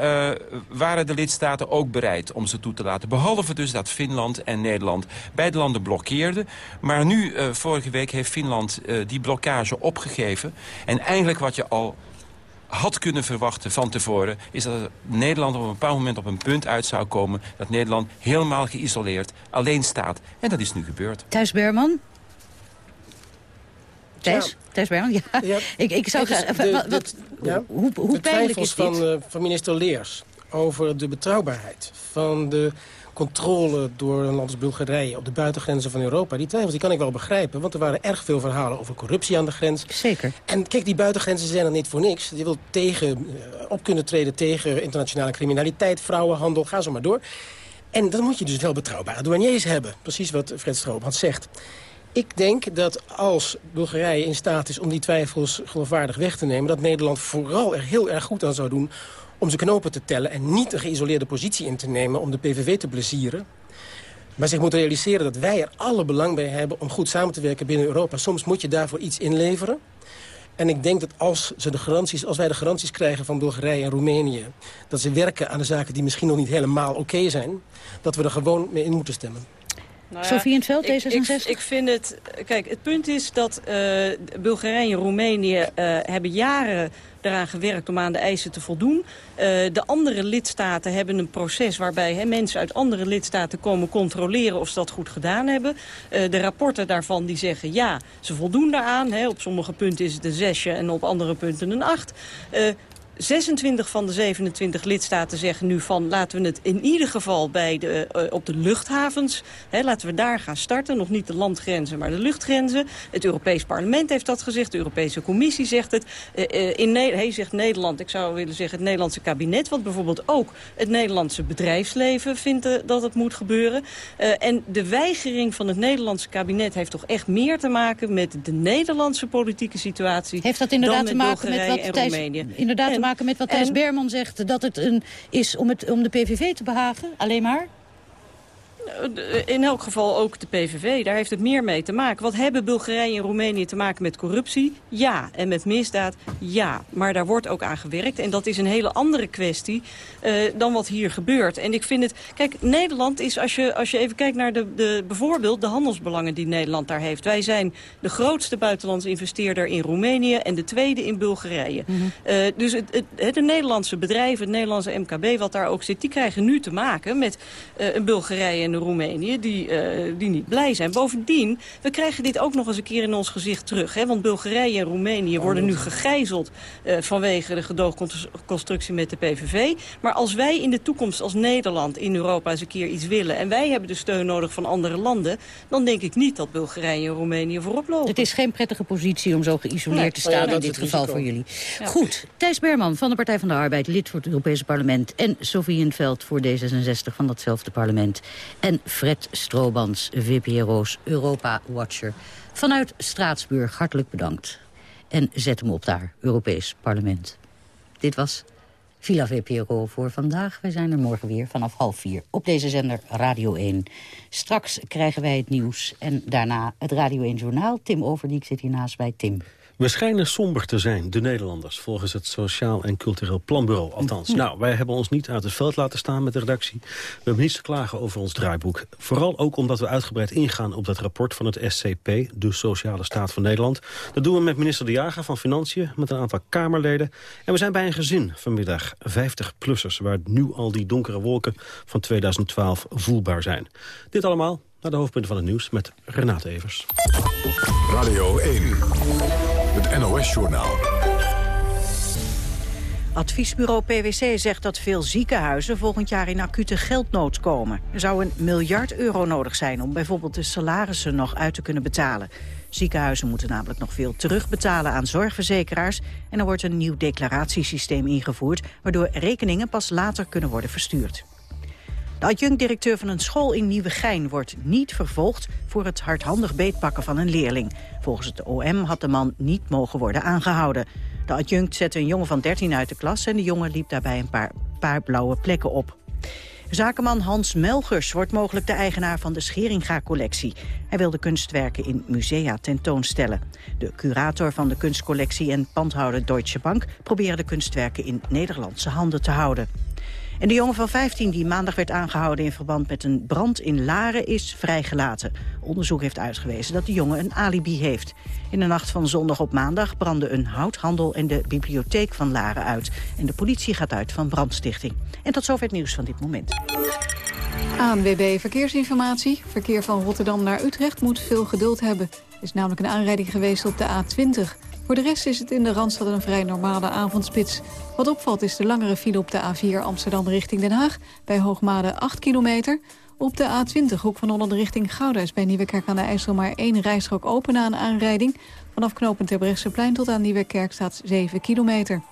waren de lidstaten ook bereid om ze toe te laten. Behalve dus dat Finland en Nederland beide landen blokkeerden. Maar nu, vorige week, heeft Finland die blokkage opgegeven. En eigenlijk wat je al had kunnen verwachten van tevoren... is dat Nederland op een bepaald moment op een punt uit zou komen... dat Nederland helemaal geïsoleerd alleen staat. En dat is nu gebeurd. Thijs Berman? Thijs? Ja. Thijs Berman, ja. ja. Ik, ik zou graag... Wat, wat, ja. Hoe, hoe de pijnlijk is dit? Van, uh, van minister Leers over de betrouwbaarheid van de controle door een land als Bulgarije op de buitengrenzen van Europa. Die twijfels die kan ik wel begrijpen, want er waren erg veel verhalen over corruptie aan de grens. Zeker. En kijk, die buitengrenzen zijn er niet voor niks. Je wilt tegen, op kunnen treden tegen internationale criminaliteit, vrouwenhandel, ga zo maar door. En dan moet je dus wel betrouwbare douaniers hebben. Precies wat Fred Stroopman zegt. Ik denk dat als Bulgarije in staat is om die twijfels geloofwaardig weg te nemen... dat Nederland vooral er heel erg goed aan zou doen om zijn knopen te tellen... en niet een geïsoleerde positie in te nemen om de PVV te plezieren. Maar zich moet realiseren dat wij er alle belang bij hebben... om goed samen te werken binnen Europa. Soms moet je daarvoor iets inleveren. En ik denk dat als, ze de garanties, als wij de garanties krijgen van Bulgarije en Roemenië... dat ze werken aan de zaken die misschien nog niet helemaal oké zijn... dat we er gewoon mee in moeten stemmen. Nou ja, Sofie in het veld, D66? Ik, ik, vind het... Kijk, het punt is dat uh, Bulgarije en Roemenië uh, hebben jaren eraan gewerkt om aan de eisen te voldoen. Uh, de andere lidstaten hebben een proces waarbij he, mensen uit andere lidstaten komen controleren of ze dat goed gedaan hebben. Uh, de rapporten daarvan die zeggen ja, ze voldoen daaraan. He, op sommige punten is het een zesje en op andere punten een acht. Uh, 26 van de 27 lidstaten zeggen nu van... laten we het in ieder geval bij de, uh, op de luchthavens... Hè, laten we daar gaan starten. Nog niet de landgrenzen, maar de luchtgrenzen. Het Europees Parlement heeft dat gezegd. De Europese Commissie zegt het. Uh, in ne zegt Nederland, ik zou willen zeggen het Nederlandse kabinet... wat bijvoorbeeld ook het Nederlandse bedrijfsleven vindt dat het moet gebeuren. en de weigering van het Nederlandse kabinet... heeft toch echt meer te maken met de Nederlandse politieke situatie... Heeft dat inderdaad te maken met wat Thijs, inderdaad en, maken met wat Thijs en... Berman zegt... dat het een, is om, het, om de PVV te behagen? Alleen maar? In elk geval ook de PVV, daar heeft het meer mee te maken. Wat hebben Bulgarije en Roemenië te maken met corruptie? Ja. En met misdaad? Ja. Maar daar wordt ook aan gewerkt. En dat is een hele andere kwestie uh, dan wat hier gebeurt. En ik vind het... Kijk, Nederland is, als je, als je even kijkt naar de, de, bijvoorbeeld de handelsbelangen die Nederland daar heeft. Wij zijn de grootste buitenlandse investeerder in Roemenië en de tweede in Bulgarije. Mm -hmm. uh, dus het, het, de Nederlandse bedrijven, het Nederlandse MKB wat daar ook zit... die krijgen nu te maken met uh, een Bulgarije en Roemenië die, uh, die niet blij zijn. Bovendien, we krijgen dit ook nog eens een keer in ons gezicht terug. Hè? Want Bulgarije en Roemenië worden nu gegijzeld uh, vanwege de gedoogconstructie met de PVV. Maar als wij in de toekomst als Nederland in Europa eens een keer iets willen... en wij hebben de steun nodig van andere landen... dan denk ik niet dat Bulgarije en Roemenië voorop lopen. Het is geen prettige positie om zo geïsoleerd nee, te staan ja, in dit geval voor jullie. Ja. Goed, Thijs Berman van de Partij van de Arbeid, lid voor het Europese parlement... en Sofie Inveld voor D66 van datzelfde parlement. En Fred Stroobans, VPRO's Europa-watcher. Vanuit Straatsburg, hartelijk bedankt. En zet hem op daar, Europees Parlement. Dit was Villa VPRO voor vandaag. Wij zijn er morgen weer vanaf half vier op deze zender Radio 1. Straks krijgen wij het nieuws en daarna het Radio 1 Journaal. Tim Overdiek zit hier naast bij Tim. We schijnen somber te zijn, de Nederlanders, volgens het Sociaal en Cultureel Planbureau. Althans, nou, wij hebben ons niet uit het veld laten staan met de redactie. We hebben niets te klagen over ons draaiboek. Vooral ook omdat we uitgebreid ingaan op dat rapport van het SCP, de Sociale Staat van Nederland. Dat doen we met minister De Jager van Financiën, met een aantal Kamerleden. En we zijn bij een gezin vanmiddag, 50-plussers, waar nu al die donkere wolken van 2012 voelbaar zijn. Dit allemaal naar de hoofdpunten van het nieuws met Renate Evers. Radio 1. NOS-journaal. Adviesbureau PwC zegt dat veel ziekenhuizen volgend jaar in acute geldnood komen. Er zou een miljard euro nodig zijn om bijvoorbeeld de salarissen nog uit te kunnen betalen. Ziekenhuizen moeten namelijk nog veel terugbetalen aan zorgverzekeraars... en er wordt een nieuw declaratiesysteem ingevoerd... waardoor rekeningen pas later kunnen worden verstuurd. De adjunct-directeur van een school in Nieuwegein wordt niet vervolgd voor het hardhandig beetpakken van een leerling. Volgens het OM had de man niet mogen worden aangehouden. De adjunct zette een jongen van 13 uit de klas en de jongen liep daarbij een paar, paar blauwe plekken op. Zakenman Hans Melgers wordt mogelijk de eigenaar van de Scheringa-collectie. Hij wil de kunstwerken in musea tentoonstellen. De curator van de kunstcollectie en pandhouder Deutsche Bank... proberen de kunstwerken in Nederlandse handen te houden. En de jongen van 15 die maandag werd aangehouden in verband met een brand in Laren is vrijgelaten. Onderzoek heeft uitgewezen dat de jongen een alibi heeft. In de nacht van zondag op maandag brandde een houthandel en de bibliotheek van Laren uit. En de politie gaat uit van brandstichting. En tot zover het nieuws van dit moment. ANWB Verkeersinformatie. Verkeer van Rotterdam naar Utrecht moet veel geduld hebben. Er is namelijk een aanrijding geweest op de A20... Voor de rest is het in de Randstad een vrij normale avondspits. Wat opvalt is de langere file op de A4 Amsterdam richting Den Haag... bij Hoogmade 8 kilometer. Op de A20 Hoek van Holland richting Gouda... is bij Nieuwekerk aan de IJssel maar één rijstrook open na een aanrijding. Vanaf knooppunt Terbrechtseplein tot aan Nieuwekerk staat 7 kilometer.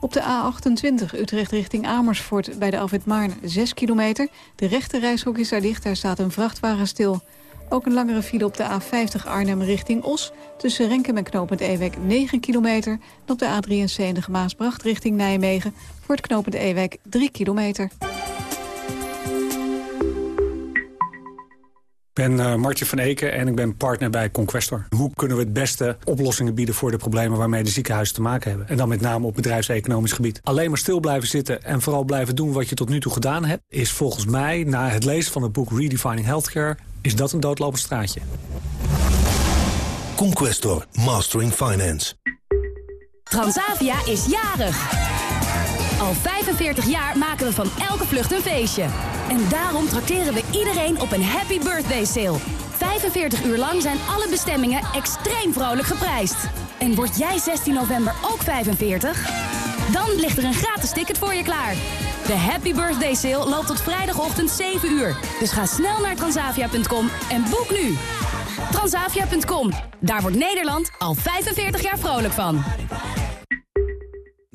Op de A28 Utrecht richting Amersfoort bij de Alfred Maarn 6 kilometer. De rechte reishok is daar dicht, daar staat een vrachtwagen stil... Ook een langere file op de A50 Arnhem richting Os. Tussen Renkem en knooppunt Ewek 9 kilometer. En op de A73 Maasbracht richting Nijmegen. Voor het knooppunt Ewek 3 kilometer. Ik ben uh, Martje van Eken en ik ben partner bij Conquestor. Hoe kunnen we het beste oplossingen bieden voor de problemen waarmee de ziekenhuizen te maken hebben? En dan met name op bedrijfseconomisch gebied. Alleen maar stil blijven zitten en vooral blijven doen wat je tot nu toe gedaan hebt... is volgens mij, na het lezen van het boek Redefining Healthcare is dat een doodlopend straatje. Conquestor, Mastering Finance. Transavia is jarig. Al 45 jaar maken we van elke vlucht een feestje. En daarom trakteren we iedereen op een happy birthday sale. 45 uur lang zijn alle bestemmingen extreem vrolijk geprijsd. En word jij 16 november ook 45? Dan ligt er een gratis ticket voor je klaar. De Happy Birthday Sale loopt tot vrijdagochtend 7 uur. Dus ga snel naar transavia.com en boek nu. Transavia.com. Daar wordt Nederland al 45 jaar vrolijk van.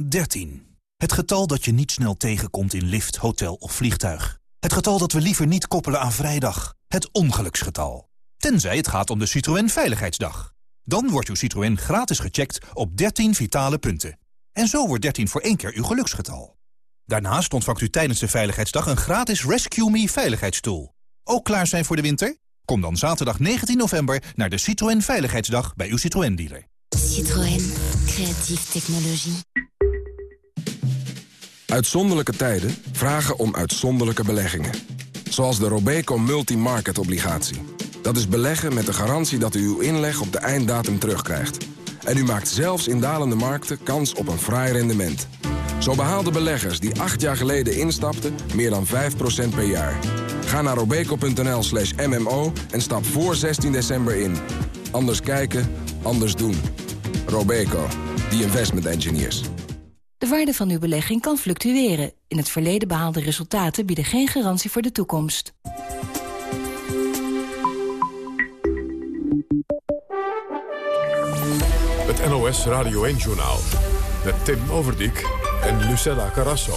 13. Het getal dat je niet snel tegenkomt in lift, hotel of vliegtuig. Het getal dat we liever niet koppelen aan vrijdag. Het ongeluksgetal. Tenzij het gaat om de Citroën Veiligheidsdag. Dan wordt uw Citroën gratis gecheckt op 13 vitale punten. En zo wordt 13 voor één keer uw geluksgetal. Daarnaast ontvangt u tijdens de Veiligheidsdag een gratis Rescue Me veiligheidsstoel. Ook klaar zijn voor de winter? Kom dan zaterdag 19 november naar de Citroën Veiligheidsdag bij uw Citroën-dealer. Citroën. Creatieve technologie. Uitzonderlijke tijden vragen om uitzonderlijke beleggingen. Zoals de Robeco Multi-Market Obligatie. Dat is beleggen met de garantie dat u uw inleg op de einddatum terugkrijgt. En u maakt zelfs in dalende markten kans op een fraai rendement. Zo behaalden beleggers die acht jaar geleden instapten meer dan 5% per jaar. Ga naar robeco.nl slash mmo en stap voor 16 december in. Anders kijken, anders doen. Robeco, the investment engineers. De waarde van uw belegging kan fluctueren. In het verleden behaalde resultaten bieden geen garantie voor de toekomst. Het NOS Radio 1-journaal met Tim Overdijk en Lucella Carrasso.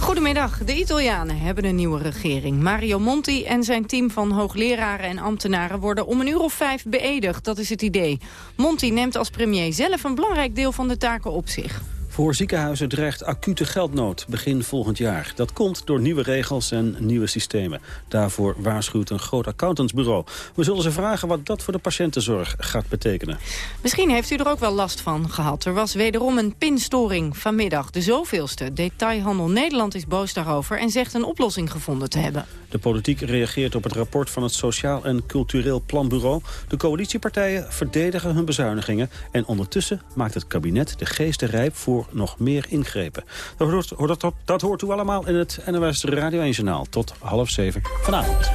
Goedemiddag. De Italianen hebben een nieuwe regering. Mario Monti en zijn team van hoogleraren en ambtenaren... worden om een uur of vijf beëdigd. Dat is het idee. Monti neemt als premier zelf een belangrijk deel van de taken op zich. Voor ziekenhuizen dreigt acute geldnood begin volgend jaar. Dat komt door nieuwe regels en nieuwe systemen. Daarvoor waarschuwt een groot accountantsbureau. We zullen ze vragen wat dat voor de patiëntenzorg gaat betekenen. Misschien heeft u er ook wel last van gehad. Er was wederom een pinstoring vanmiddag. De zoveelste. Detailhandel Nederland is boos daarover... en zegt een oplossing gevonden te hebben. De politiek reageert op het rapport van het Sociaal en Cultureel Planbureau. De coalitiepartijen verdedigen hun bezuinigingen. En ondertussen maakt het kabinet de geesten rijp voor nog meer ingrepen. Dat hoort, dat, dat hoort u allemaal in het NOS Radio 1 Journaal. Tot half zeven vanavond.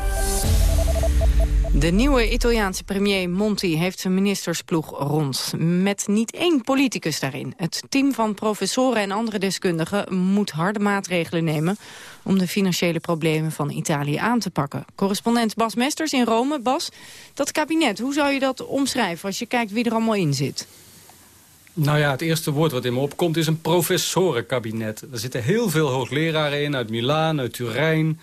De nieuwe Italiaanse premier Monti heeft zijn ministersploeg rond. Met niet één politicus daarin. Het team van professoren en andere deskundigen moet harde maatregelen nemen... om de financiële problemen van Italië aan te pakken. Correspondent Bas Mesters in Rome. Bas, dat kabinet, hoe zou je dat omschrijven als je kijkt wie er allemaal in zit? Nou ja, het eerste woord wat in me opkomt is een professorenkabinet. Er zitten heel veel hoogleraren in uit Milaan, uit Turijn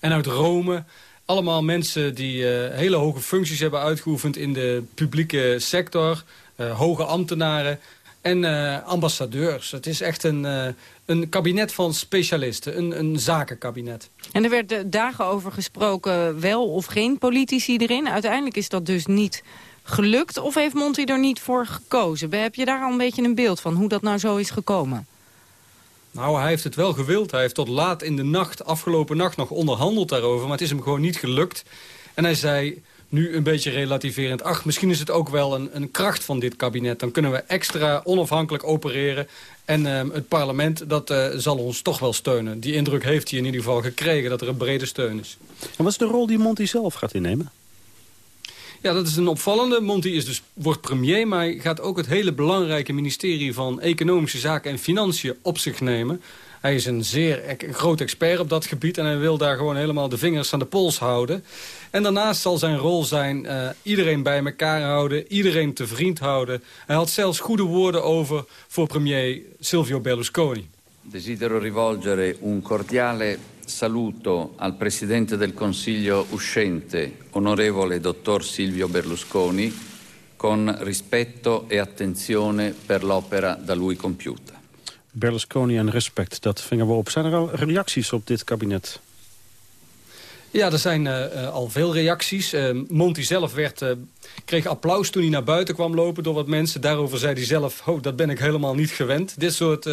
en uit Rome. Allemaal mensen die eh, hele hoge functies hebben uitgeoefend in de publieke sector. Uh, hoge ambtenaren en uh, ambassadeurs. Het is echt een, een kabinet van specialisten, een, een zakenkabinet. En er werd dagen over gesproken, wel of geen politici erin. Uiteindelijk is dat dus niet gelukt of heeft Monti er niet voor gekozen? Heb je daar al een beetje een beeld van hoe dat nou zo is gekomen? Nou, hij heeft het wel gewild. Hij heeft tot laat in de nacht, afgelopen nacht, nog onderhandeld daarover. Maar het is hem gewoon niet gelukt. En hij zei nu een beetje relativerend... ach, misschien is het ook wel een, een kracht van dit kabinet. Dan kunnen we extra onafhankelijk opereren. En uh, het parlement dat, uh, zal ons toch wel steunen. Die indruk heeft hij in ieder geval gekregen, dat er een brede steun is. En wat is de rol die Monti zelf gaat innemen? Ja, dat is een opvallende. Monti is dus, wordt premier, maar gaat ook het hele belangrijke ministerie van Economische Zaken en Financiën op zich nemen. Hij is een zeer groot expert op dat gebied en hij wil daar gewoon helemaal de vingers aan de pols houden. En daarnaast zal zijn rol zijn uh, iedereen bij elkaar houden, iedereen te vriend houden. Hij had zelfs goede woorden over voor premier Silvio Berlusconi. Desidero rivolgere un cordiale saluto al Presidente del Consiglio uscente, onorevole dottor Silvio Berlusconi, con rispetto e attenzione per l'opera da lui compiuta. Berlusconi en respect, dat vingen we op. Zijn er al reacties op dit kabinet? Ja, er zijn uh, al veel reacties. Uh, Monti zelf werd, uh, kreeg applaus toen hij naar buiten kwam lopen door wat mensen. Daarover zei hij zelf, oh, dat ben ik helemaal niet gewend. Dit soort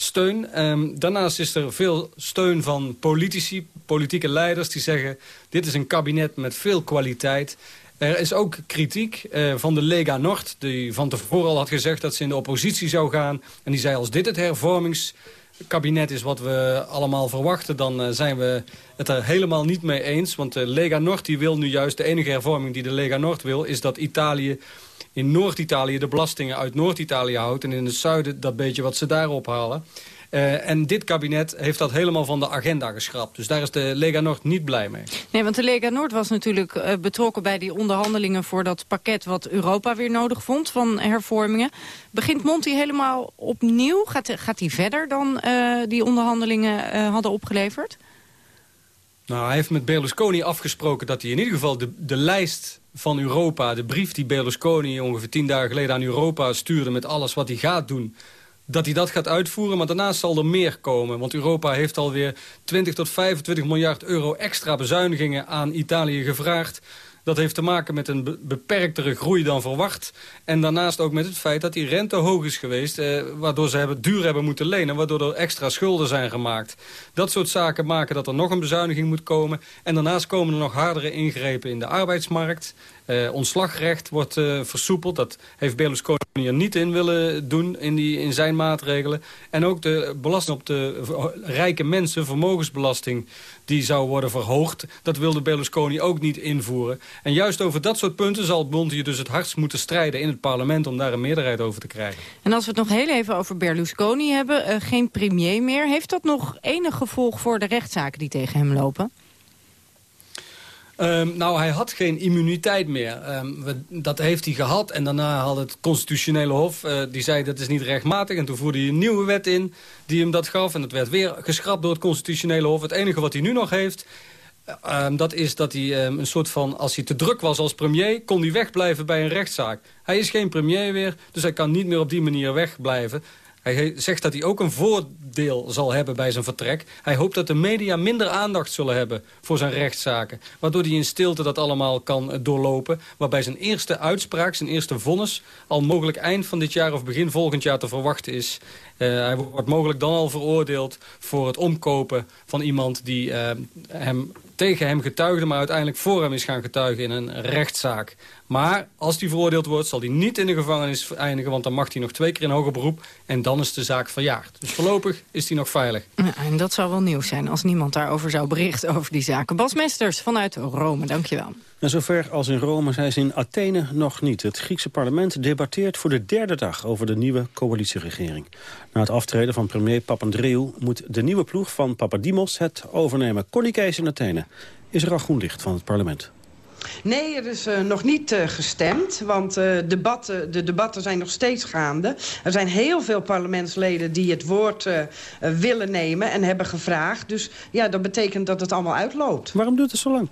steun. Um, daarnaast is er veel steun van politici, politieke leiders... die zeggen, dit is een kabinet met veel kwaliteit. Er is ook kritiek uh, van de Lega Nord... die van tevoren al had gezegd dat ze in de oppositie zou gaan. En die zei, als dit het hervormingskabinet is wat we allemaal verwachten... dan uh, zijn we het er helemaal niet mee eens. Want de Lega Nord die wil nu juist... de enige hervorming die de Lega Nord wil... is dat Italië in Noord-Italië de belastingen uit Noord-Italië houdt... en in het zuiden dat beetje wat ze daar ophalen. Uh, en dit kabinet heeft dat helemaal van de agenda geschrapt. Dus daar is de Lega Noord niet blij mee. Nee, want de Lega Noord was natuurlijk uh, betrokken bij die onderhandelingen... voor dat pakket wat Europa weer nodig vond van hervormingen. Begint Monti helemaal opnieuw? Gaat, gaat hij verder dan uh, die onderhandelingen hadden opgeleverd? Nou, hij heeft met Berlusconi afgesproken dat hij in ieder geval de, de lijst van Europa... de brief die Berlusconi ongeveer tien dagen geleden aan Europa stuurde... met alles wat hij gaat doen, dat hij dat gaat uitvoeren. Maar daarnaast zal er meer komen. Want Europa heeft alweer 20 tot 25 miljard euro extra bezuinigingen aan Italië gevraagd. Dat heeft te maken met een beperktere groei dan verwacht. En daarnaast ook met het feit dat die rente hoog is geweest... Eh, waardoor ze hebben, duur hebben moeten lenen... waardoor er extra schulden zijn gemaakt. Dat soort zaken maken dat er nog een bezuiniging moet komen. En daarnaast komen er nog hardere ingrepen in de arbeidsmarkt. Uh, ontslagrecht wordt uh, versoepeld. Dat heeft Berlusconi er niet in willen doen in, die, in zijn maatregelen. En ook de belasting op de rijke mensen, vermogensbelasting... die zou worden verhoogd. Dat wilde Berlusconi ook niet invoeren. En juist over dat soort punten zal Monti dus het hardst moeten strijden... in het parlement om daar een meerderheid over te krijgen. En als we het nog heel even over Berlusconi hebben... Uh, geen premier meer. Heeft dat nog enig gevolg voor de rechtszaken die tegen hem lopen? Um, nou, hij had geen immuniteit meer. We, dat heeft hij gehad. En daarna had het constitutionele hof, uh, die zei dat is niet rechtmatig. En toen voerde hij een nieuwe wet in die hem dat gaf. En dat werd weer geschrapt door het constitutionele hof. Het enige wat hij nu nog heeft, um, dat is dat hij een soort van... als hij te druk was als premier, kon hij wegblijven bij een rechtszaak. Hij is geen premier weer, dus hij kan niet meer op die manier wegblijven. Hij zegt dat hij ook een voordeel zal hebben bij zijn vertrek. Hij hoopt dat de media minder aandacht zullen hebben voor zijn rechtszaken. Waardoor hij in stilte dat allemaal kan eh, doorlopen. Waarbij zijn eerste uitspraak, zijn eerste vonnis... al mogelijk eind van dit jaar of begin volgend jaar te verwachten is. Uh, hij wordt mogelijk dan al veroordeeld voor het omkopen van iemand die uh, hem tegen hem getuigde... maar uiteindelijk voor hem is gaan getuigen in een rechtszaak. Maar als hij veroordeeld wordt, zal hij niet in de gevangenis eindigen... want dan mag hij nog twee keer in hoger beroep en dan is de zaak verjaard. Dus voorlopig is hij nog veilig. Ja, en dat zou wel nieuws zijn als niemand daarover zou berichten over die zaken. Bas Mesters vanuit Rome, dankjewel. En zover als in Rome zijn ze in Athene nog niet. Het Griekse parlement debatteert voor de derde dag over de nieuwe coalitieregering. Na het aftreden van premier Papandreou moet de nieuwe ploeg van Papadimos het overnemen. Connie Kees in Athene. Is er al groen licht van het parlement? Nee, er is uh, nog niet uh, gestemd, want uh, debatten, de debatten zijn nog steeds gaande. Er zijn heel veel parlementsleden die het woord willen nemen en hebben gevraagd. Dus ja, dat betekent dat het allemaal uitloopt. Waarom duurt het zo lang?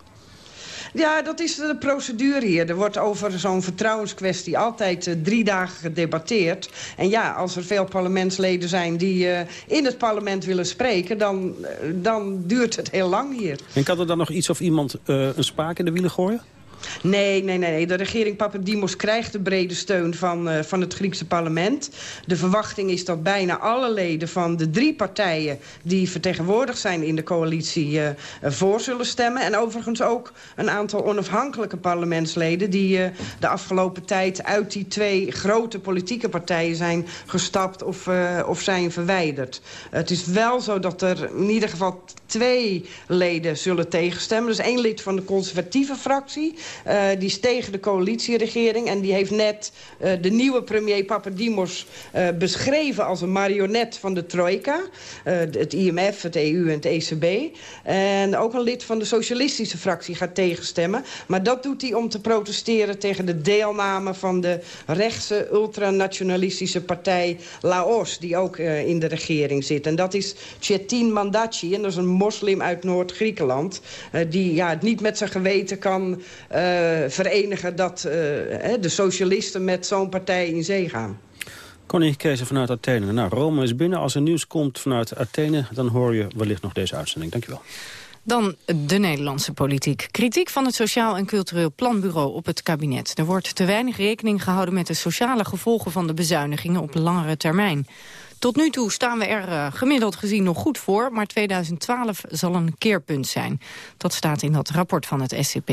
Ja, dat is de procedure hier. Er wordt over zo'n vertrouwenskwestie altijd uh, drie dagen gedebatteerd. En ja, als er veel parlementsleden zijn die uh, in het parlement willen spreken... Dan, uh, dan duurt het heel lang hier. En kan er dan nog iets of iemand een spaak in de wielen gooien? Nee, nee, nee. De regering Papadimos krijgt de brede steun van, uh, van het Griekse parlement. De verwachting is dat bijna alle leden van de drie partijen... die vertegenwoordigd zijn in de coalitie uh, voor zullen stemmen. En overigens ook een aantal onafhankelijke parlementsleden... die uh, de afgelopen tijd uit die twee grote politieke partijen zijn gestapt... of, of zijn verwijderd. Het is wel zo dat er in ieder geval twee leden zullen tegenstemmen. Dus één lid van de conservatieve fractie... Uh, die is tegen de coalitieregering. En die heeft net uh, de nieuwe premier Papadimos uh, beschreven als een marionet van de trojka. het IMF, het EU en het ECB. En ook een lid van de socialistische fractie gaat tegenstemmen. Maar dat doet hij om te protesteren tegen de deelname van de rechtse ultranationalistische partij Laos. Die ook in de regering zit. En dat is Chetin Mandaci. En dat is een moslim uit Noord-Griekenland. die ja, het niet met zijn geweten kan verenigen dat uh, de socialisten met zo'n partij in zee gaan. Connie Kees vanuit Athene. Nou, Rome is binnen. Als er nieuws komt vanuit Athene, dan hoor je wellicht nog deze uitzending. Dankjewel. Dan de Nederlandse politiek. Kritiek van het Sociaal en Cultureel Planbureau op het kabinet. Er wordt te weinig rekening gehouden met de sociale gevolgen van de bezuinigingen op langere termijn. Tot nu toe staan we er uh, gemiddeld gezien nog goed voor... maar 2012 zal een keerpunt zijn. Dat staat in dat rapport van het SCP.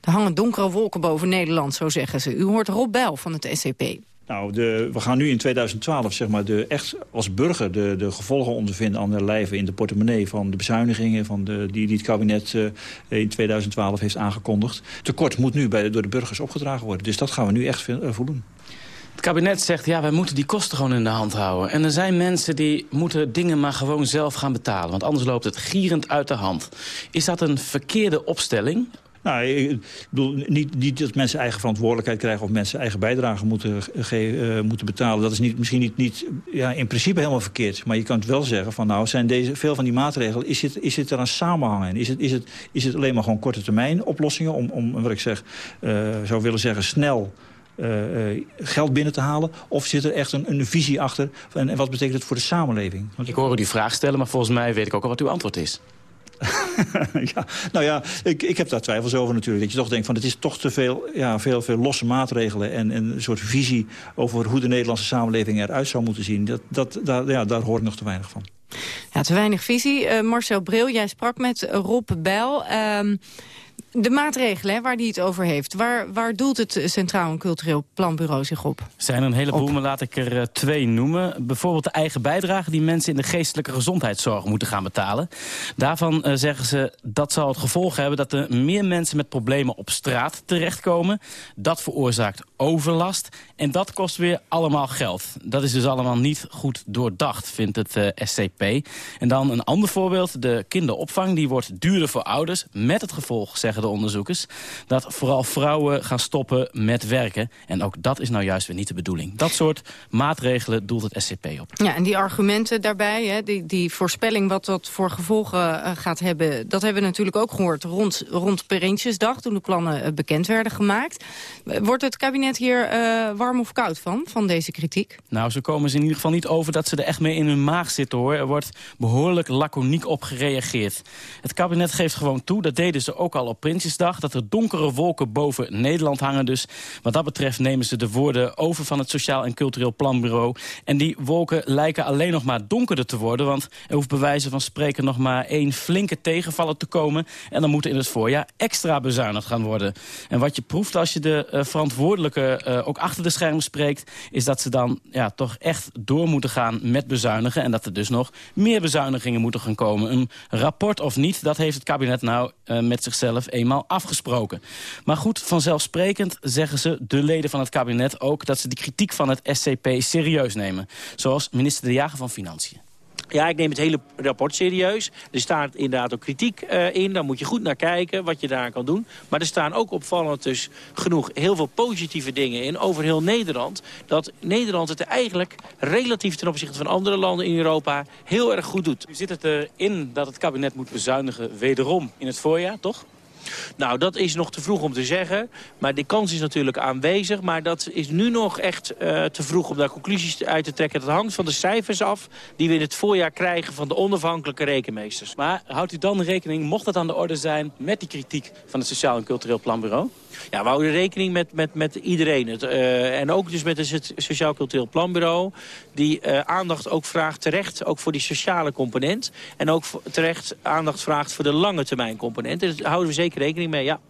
Er hangen donkere wolken boven Nederland, zo zeggen ze. U hoort Rob Bijl van het SCP. Nou, de, we gaan nu in 2012 zeg maar, de, echt als burger de, de gevolgen ondervinden aan de lijve in de portemonnee van de bezuinigingen van de, die, die het kabinet uh, in 2012 heeft aangekondigd. Tekort moet nu bij, door de burgers opgedragen worden. Dus dat gaan we nu echt voelen. Het kabinet zegt, ja, wij moeten die kosten gewoon in de hand houden. En er zijn mensen die moeten dingen maar gewoon zelf gaan betalen. Want anders loopt het gierend uit de hand. Is dat een verkeerde opstelling? Nou, ik bedoel niet, niet dat mensen eigen verantwoordelijkheid krijgen... of mensen eigen bijdrage moeten, uh, moeten betalen. Dat is niet, misschien niet, niet ja, in principe helemaal verkeerd. Maar je kan het wel zeggen van nou, zijn deze, veel van die maatregelen... is het, is het er aan samenhangen? Is het, is, het, is het alleen maar gewoon korte termijn oplossingen... om, om wat ik zeg, uh, zou willen zeggen, snel uh, uh, geld binnen te halen? Of zit er echt een, een visie achter? En, en, wat betekent het voor de samenleving? Want... Ik hoor u die vraag stellen, maar volgens mij weet ik ook al wat uw antwoord is. ja, nou ja, ik, ik heb daar twijfels over natuurlijk. Dat je toch denkt van het is toch te veel, ja, veel, veel losse maatregelen... En, en een soort visie over hoe de Nederlandse samenleving eruit zou moeten zien. Dat, dat, daar, ja, daar hoor ik nog te weinig van. Ja, te weinig visie. Uh, Marcel Bril, jij sprak met Rob Bijl. Uh, de maatregelen hè, waar hij het over heeft. Waar, waar doelt het Centraal en Cultureel Planbureau zich op? Er zijn een heleboel, maar laat ik er uh, twee noemen. Bijvoorbeeld de eigen bijdrage die mensen in de geestelijke gezondheidszorg moeten gaan betalen. Daarvan uh, zeggen ze dat zal het gevolg hebben dat er meer mensen met problemen op straat terechtkomen. Dat veroorzaakt overlast en dat kost weer allemaal geld. Dat is dus allemaal niet goed doordacht, vindt het uh, SCP. En dan een ander voorbeeld, de kinderopvang die wordt duurder voor ouders met het gevolg, zeggen de onderzoekers. Dat vooral vrouwen gaan stoppen met werken. En ook dat is nou juist weer niet de bedoeling. Dat soort maatregelen doelt het SCP op. Ja, en die argumenten daarbij, hè, die, die voorspelling wat dat voor gevolgen uh, gaat hebben... dat hebben we natuurlijk ook gehoord rond, rond Perintjesdag... toen de plannen uh, bekend werden gemaakt. Wordt het kabinet hier uh, warm of koud van, van deze kritiek? Nou, zo komen ze in ieder geval niet over dat ze er echt mee in hun maag zitten, hoor. Er wordt behoorlijk laconiek op gereageerd. Het kabinet geeft gewoon toe, dat deden ze ook al op Prinsjesdag... dat er donkere wolken boven Nederland hangen. Dus wat dat betreft nemen ze de woorden over van het Sociaal en Cultureel Planbureau. En die wolken lijken alleen nog maar donkerder te worden... want er hoeft bij wijze van spreken nog maar één flinke tegenvaller te komen... en dan moet in het voorjaar extra bezuinigd gaan worden. En wat je proeft als je de uh, verantwoordelijke uh, ook achter de spreekt... is dat ze dan ja, toch echt door moeten gaan met bezuinigen... en dat er dus nog meer bezuinigingen moeten gaan komen. Een rapport of niet, dat heeft het kabinet nou uh, met zichzelf eenmaal afgesproken. Maar goed, vanzelfsprekend zeggen ze, de leden van het kabinet ook... dat ze de kritiek van het SCP serieus nemen. Zoals minister De Jager van Financiën. Ja, ik neem het hele rapport serieus. Er staat inderdaad ook kritiek uh, in. Daar moet je goed naar kijken wat je daar kan doen. Maar er staan ook opvallend dus genoeg heel veel positieve dingen in over heel Nederland. Dat Nederland het eigenlijk relatief ten opzichte van andere landen in Europa heel erg goed doet. Nu zit het erin dat het kabinet moet bezuinigen wederom in het voorjaar, toch? Nou, dat is nog te vroeg om te zeggen. Maar de kans is natuurlijk aanwezig. Maar dat is nu nog echt uh, te vroeg om daar conclusies uit te trekken. Dat hangt van de cijfers af die we in het voorjaar krijgen van de onafhankelijke rekenmeesters. Maar houdt u dan rekening, mocht dat aan de orde zijn... met die kritiek van het Sociaal en Cultureel Planbureau? Ja, we houden rekening met, met, met iedereen. Het, uh, en ook dus met het Sociaal Cultureel Planbureau. Die uh, aandacht ook vraagt terecht, ook voor die sociale component. En ook terecht aandacht vraagt voor de lange termijn component. En daar houden we zeker rekening mee, ja.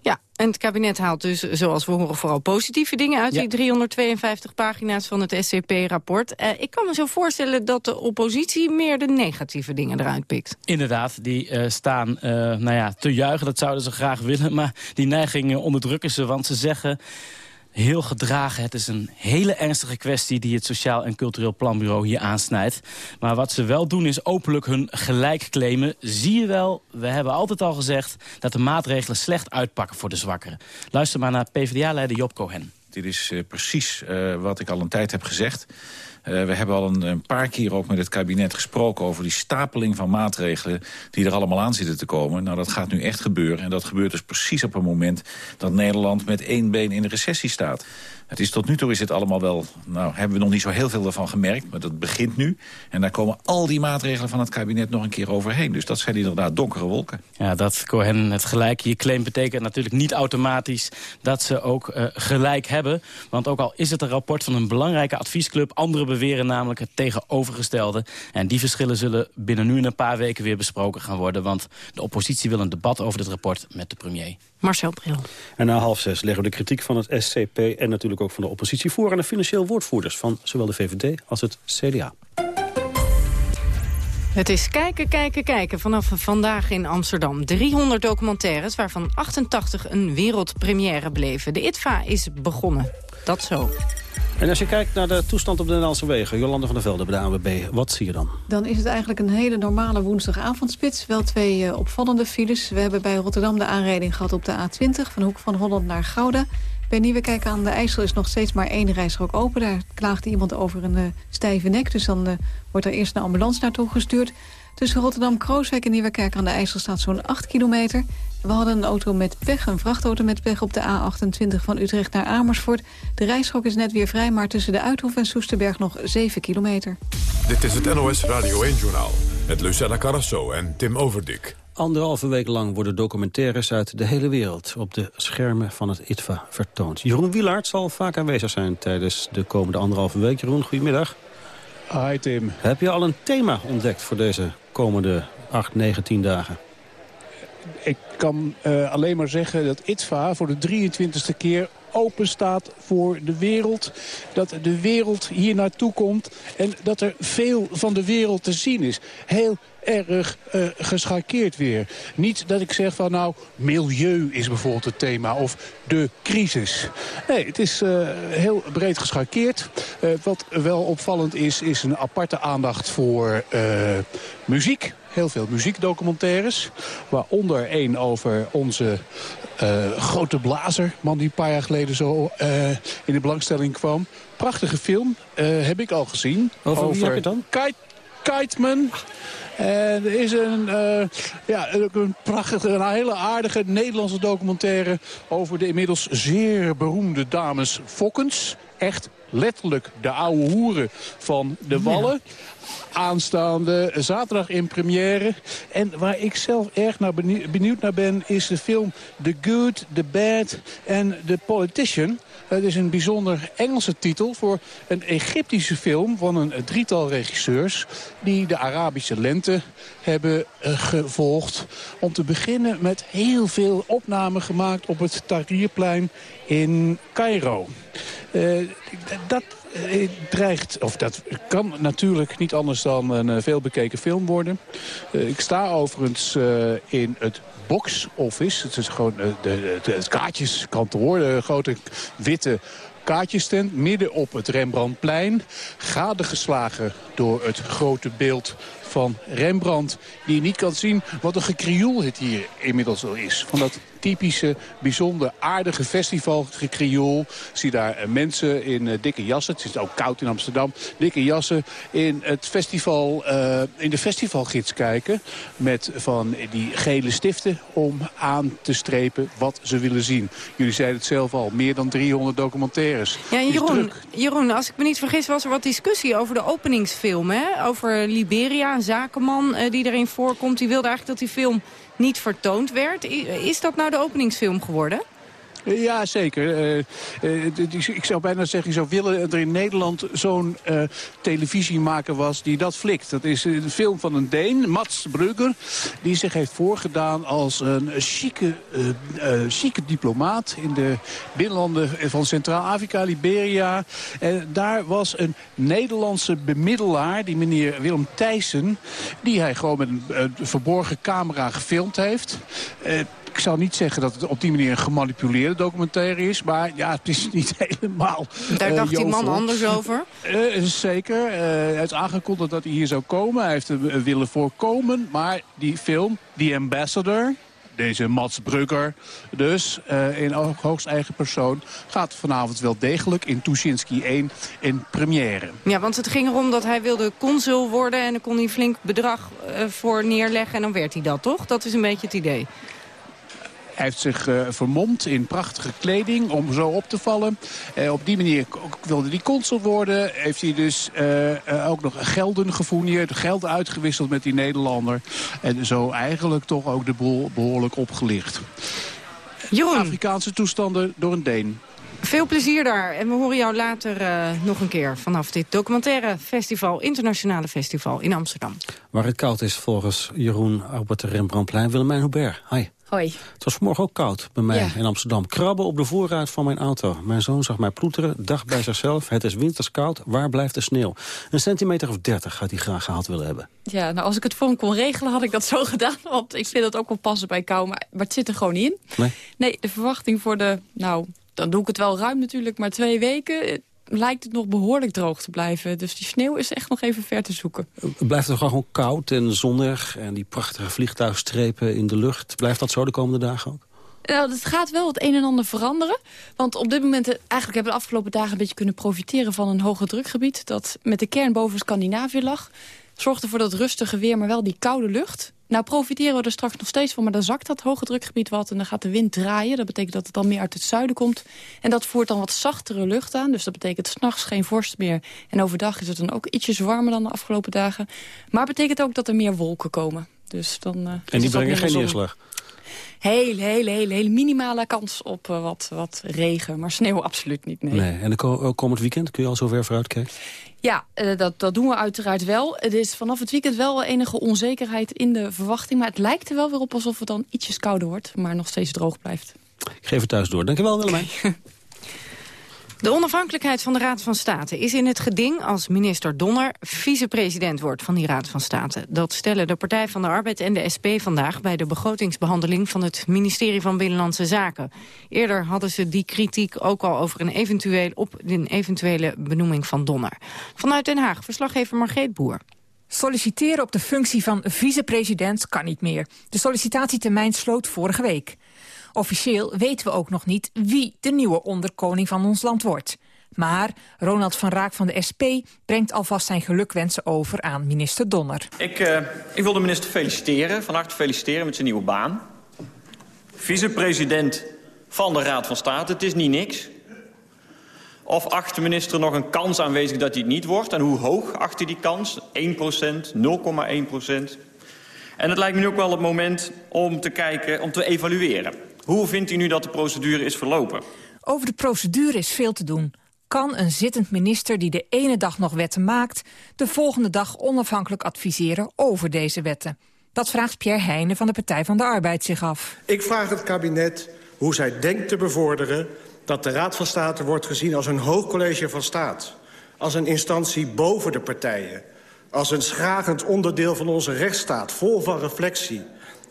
Ja, en het kabinet haalt dus, zoals we horen, vooral positieve dingen uit... Ja. die 352 pagina's van het SCP-rapport. Uh, ik kan me zo voorstellen dat de oppositie meer de negatieve dingen eruit pikt. Inderdaad, die uh, staan uh, nou ja, te juichen, dat zouden ze graag willen... maar die neiging onderdrukken ze, want ze zeggen heel gedragen. Het is een hele ernstige kwestie die het Sociaal en Cultureel Planbureau hier aansnijdt. Maar wat ze wel doen is openlijk hun gelijk claimen. Zie je wel, we hebben altijd al gezegd dat de maatregelen slecht uitpakken voor de zwakkeren. Luister maar naar PvdA-leider Job Cohen. Dit is uh, precies uh, wat ik al een tijd heb gezegd. Uh, we hebben al een, een, paar keer ook met het kabinet gesproken... over die stapeling van maatregelen die er allemaal aan zitten te komen. Nou, dat gaat nu echt gebeuren. En dat gebeurt dus precies op een moment dat Nederland met één been in de recessie staat. Het is tot nu toe is het allemaal wel, nou hebben we nog niet zo heel veel ervan gemerkt, maar dat begint nu. En daar komen al die maatregelen van het kabinet nog een keer overheen. Dus dat zijn inderdaad donkere wolken. Ja, dat Cohen het gelijk je claim betekent natuurlijk niet automatisch dat ze ook uh, gelijk hebben. Want ook al is het een rapport van een belangrijke adviesclub, anderen beweren namelijk het tegenovergestelde. En die verschillen zullen binnen nu en een paar weken weer besproken gaan worden. Want de oppositie wil een debat over dit rapport met de premier. Marcel Bril. En na half zes leggen we de kritiek van het SCP en natuurlijk ook van de oppositie voor... aan de financieel woordvoerders van zowel de VVD als het CDA. Het is kijken, kijken, kijken vanaf vandaag in Amsterdam. 300 documentaires, waarvan 88 een wereldpremière bleven. De ITVA is begonnen. Dat zo. En als je kijkt naar de toestand op de Nederlandse wegen... Jolande van der Velde bij de ANWB, wat zie je dan? Dan is het eigenlijk een hele normale woensdagavondspits. Wel twee uh, opvallende files. We hebben bij Rotterdam de aanrijding gehad op de A20... van Hoek van Holland naar Gouda. Bij Nieuwekerk aan de IJssel is nog steeds maar één rijstrook open. Daar klaagde iemand over een uh, stijve nek. Dus dan uh, wordt er eerst een ambulance naartoe gestuurd. Tussen Rotterdam-Krooswijk en Nieuwekerk aan de IJssel staat zo'n 8 kilometer. We hadden een auto met pech, een vrachtauto met pech op de A28 van Utrecht naar Amersfoort. De rijstrook is net weer vrij, maar tussen de Uithof en Soesterberg nog 7 kilometer. Dit is het NOS Radio 1-journaal met Lucella Carrasso en Tim Overdik. Anderhalve week lang worden documentaires uit de hele wereld op de schermen van het ITVA vertoond. Jeroen Wielaert zal vaak aanwezig zijn tijdens de komende anderhalve week. Jeroen, goedemiddag. Hi Tim. Heb je al een thema ontdekt voor deze komende 8, 9, 10 dagen? Ik kan uh, alleen maar zeggen dat ITVA voor de 23e keer open staat voor de wereld. Dat de wereld hier naartoe komt en dat er veel van de wereld te zien is. Heel erg uh, weer. Niet dat ik zeg van nou, milieu is bijvoorbeeld het thema of de crisis. Nee, het is uh, heel breed geschakeerd. Uh, wat wel opvallend is, is een aparte aandacht voor muziek heel veel muziekdocumentaires. Waaronder één over onze uh, grote blazer. Man die een paar jaar geleden zo uh, in de belangstelling kwam. Prachtige film, uh, heb ik al gezien. Over, over wie heb je dan? Kite, Kiteman. En er is een, uh, ja, een prachtige, een hele aardige Nederlandse documentaire... over de inmiddels zeer beroemde dames Fokkens. Echt letterlijk de oude hoeren van de Wallen. Aanstaande zaterdag in première. En waar ik zelf erg naar benieuwd naar ben... is de film The Good, The Bad and The Politician... Het is een bijzonder Engelse titel voor een Egyptische film van een drietal regisseurs... die de Arabische lente hebben eh, gevolgd. Om te beginnen met heel veel opnamen gemaakt op het Tahrirplein in Cairo. Uh, dat dreigt, of dat kan natuurlijk niet anders dan een uh, veelbekeken film worden. ik sta overigens in het box office. Het is gewoon het kaartjeskantoor, de grote witte kaartjestent midden op het Rembrandtplein. Gadegeslagen door het grote beeld van Rembrandt. Die je niet kan zien wat een gekrioel het hier inmiddels al is. Van dat typische, bijzonder aardige festivalgekrioel. Zie daar eh, mensen in eh, dikke jassen. Het is ook koud in Amsterdam. Dikke jassen in, het festival, uh, in de festivalgids kijken. Met van die gele stiften om aan te strepen wat ze willen zien. Jullie zeiden het zelf al, meer dan 300 documentaires. Ja, Jeroen, Jeroen, als ik me niet vergis was er wat discussie over de openingsfilm. Hè? Over Liberia, een zakenman uh, die erin voorkomt. Die wilde eigenlijk dat die film niet vertoond werd. Is dat nou de openingsfilm geworden? Ja, zeker. Uh, uh, ik zou bijna zeggen, je zou willen dat er in Nederland zo'n uh, televisiemaker was die dat flikt. Dat is een film van een Deen, Mats Brugger, die zich heeft voorgedaan als een chique, chique diplomaat in de binnenlanden van Centraal-Afrika, Liberia. En daar was een Nederlandse bemiddelaar, die meneer Willem Thijssen, die hij gewoon met een verborgen camera gefilmd heeft ik zou niet zeggen dat het op die manier een gemanipuleerde documentaire is. Maar ja, het is niet helemaal Daar dacht die man anders over? Uh, zeker. Uh, hij heeft aangekondigd dat hij hier zou komen. Hij heeft het willen voorkomen. Maar die film, The Ambassador deze Mats Brugger dus, uh, in hoogst eigen persoon... gaat vanavond wel degelijk in Tuschinski 1 in première. Ja, want het ging erom dat hij wilde consul worden... en dan kon hij flink bedrag uh, voor neerleggen en dan werd hij dat, toch? Dat is een beetje het idee. Hij heeft zich uh, vermomd in prachtige kleding om zo op te vallen. Uh, op die manier wilde hij consul worden. Heeft hij dus uh, ook nog gelden gefourneerd, geld uitgewisseld met die Nederlander. En zo eigenlijk toch ook de boel behoorlijk opgelicht. Jeroen. Afrikaanse toestanden door een Deen. Veel plezier daar. En we horen jou later uh, nog een keer vanaf dit documentaire festival, internationale festival in Amsterdam. Waar het koud is volgens Jeroen op het Rembrandtplein. Willemijn Hubert, hi. Hoi. Het was vanmorgen ook koud bij mij in Amsterdam. Krabben op de voorruit van mijn auto. Mijn zoon zag mij ploeteren, dacht bij zichzelf... het is winters koud, waar blijft de sneeuw? Een centimeter of dertig had hij graag gehad willen hebben. Ja, nou als ik het voor hem kon regelen had ik dat zo gedaan. Want ik vind dat ook wel passen bij kou, maar, maar het zit er gewoon niet in. Nee? Nee, de verwachting voor de, nou, dan doe ik het wel ruim natuurlijk, maar twee weken lijkt het nog behoorlijk droog te blijven. Dus die sneeuw is echt nog even ver te zoeken. Blijft het gewoon koud en zonnig en die prachtige vliegtuigstrepen in de lucht? Blijft dat zo de komende dagen ook? Nou, het gaat wel het een en ander veranderen. Want op dit moment, eigenlijk hebben we de afgelopen dagen een beetje kunnen profiteren van een hoge drukgebied. Dat met de kern boven Scandinavië lag. Zorgt ervoor dat rustige weer, maar wel die koude lucht. Nou profiteren we er straks nog steeds van, maar dan zakt dat hoge drukgebied wat... en dan gaat de wind draaien. Dat betekent dat het dan meer uit het zuiden komt. En dat voert dan wat zachtere lucht aan. Dus dat betekent s'nachts geen vorst meer. En overdag is het dan ook ietsjes warmer dan de afgelopen dagen. Maar betekent ook dat er meer wolken komen. Dus dan, uh, en die brengen geen neerslag? Hele, hele, hele, hele minimale kans op uh, wat, wat regen. Maar sneeuw absoluut niet, nee. nee. En de ko komend weekend, kun je al zover vooruitkijken? Ja, uh, dat, dat doen we uiteraard wel. Het is vanaf het weekend wel enige onzekerheid in de verwachting. Maar het lijkt er wel weer op alsof het dan ietsjes kouder wordt. Maar nog steeds droog blijft. Ik geef het thuis door. Dankjewel, Willemijn. De onafhankelijkheid van de Raad van State is in het geding als minister Donner vicepresident wordt van die Raad van State. Dat stellen de Partij van de Arbeid en de SP vandaag bij de begrotingsbehandeling van het ministerie van Binnenlandse Zaken. Eerder hadden ze die kritiek ook al over een eventueel, op een eventuele benoeming van Donner. Vanuit Den Haag, verslaggever Margreet Boer. Solliciteren op de functie van vicepresident kan niet meer. De sollicitatietermijn sloot vorige week. Officieel weten we ook nog niet wie de nieuwe onderkoning van ons land wordt. Maar Ronald van Raak van de SP brengt alvast zijn gelukwensen over aan minister Donner. Ik, uh, ik wil de minister feliciteren, van harte feliciteren met zijn nieuwe baan. Vicepresident van de Raad van State, het is niet niks. Of acht de minister nog een kans aanwezig dat hij het niet wordt? En hoe hoog acht hij die kans? 1% 0,1% En het lijkt me nu ook wel het moment om te kijken, om te evalueren. Hoe vindt u nu dat de procedure is verlopen? Over de procedure is veel te doen. Kan een zittend minister die de ene dag nog wetten maakt... de volgende dag onafhankelijk adviseren over deze wetten? Dat vraagt Pierre Heijnen van de Partij van de Arbeid zich af. Ik vraag het kabinet hoe zij denkt te bevorderen... dat de Raad van State wordt gezien als een hoog college van staat. Als een instantie boven de partijen. Als een schragend onderdeel van onze rechtsstaat, vol van reflectie.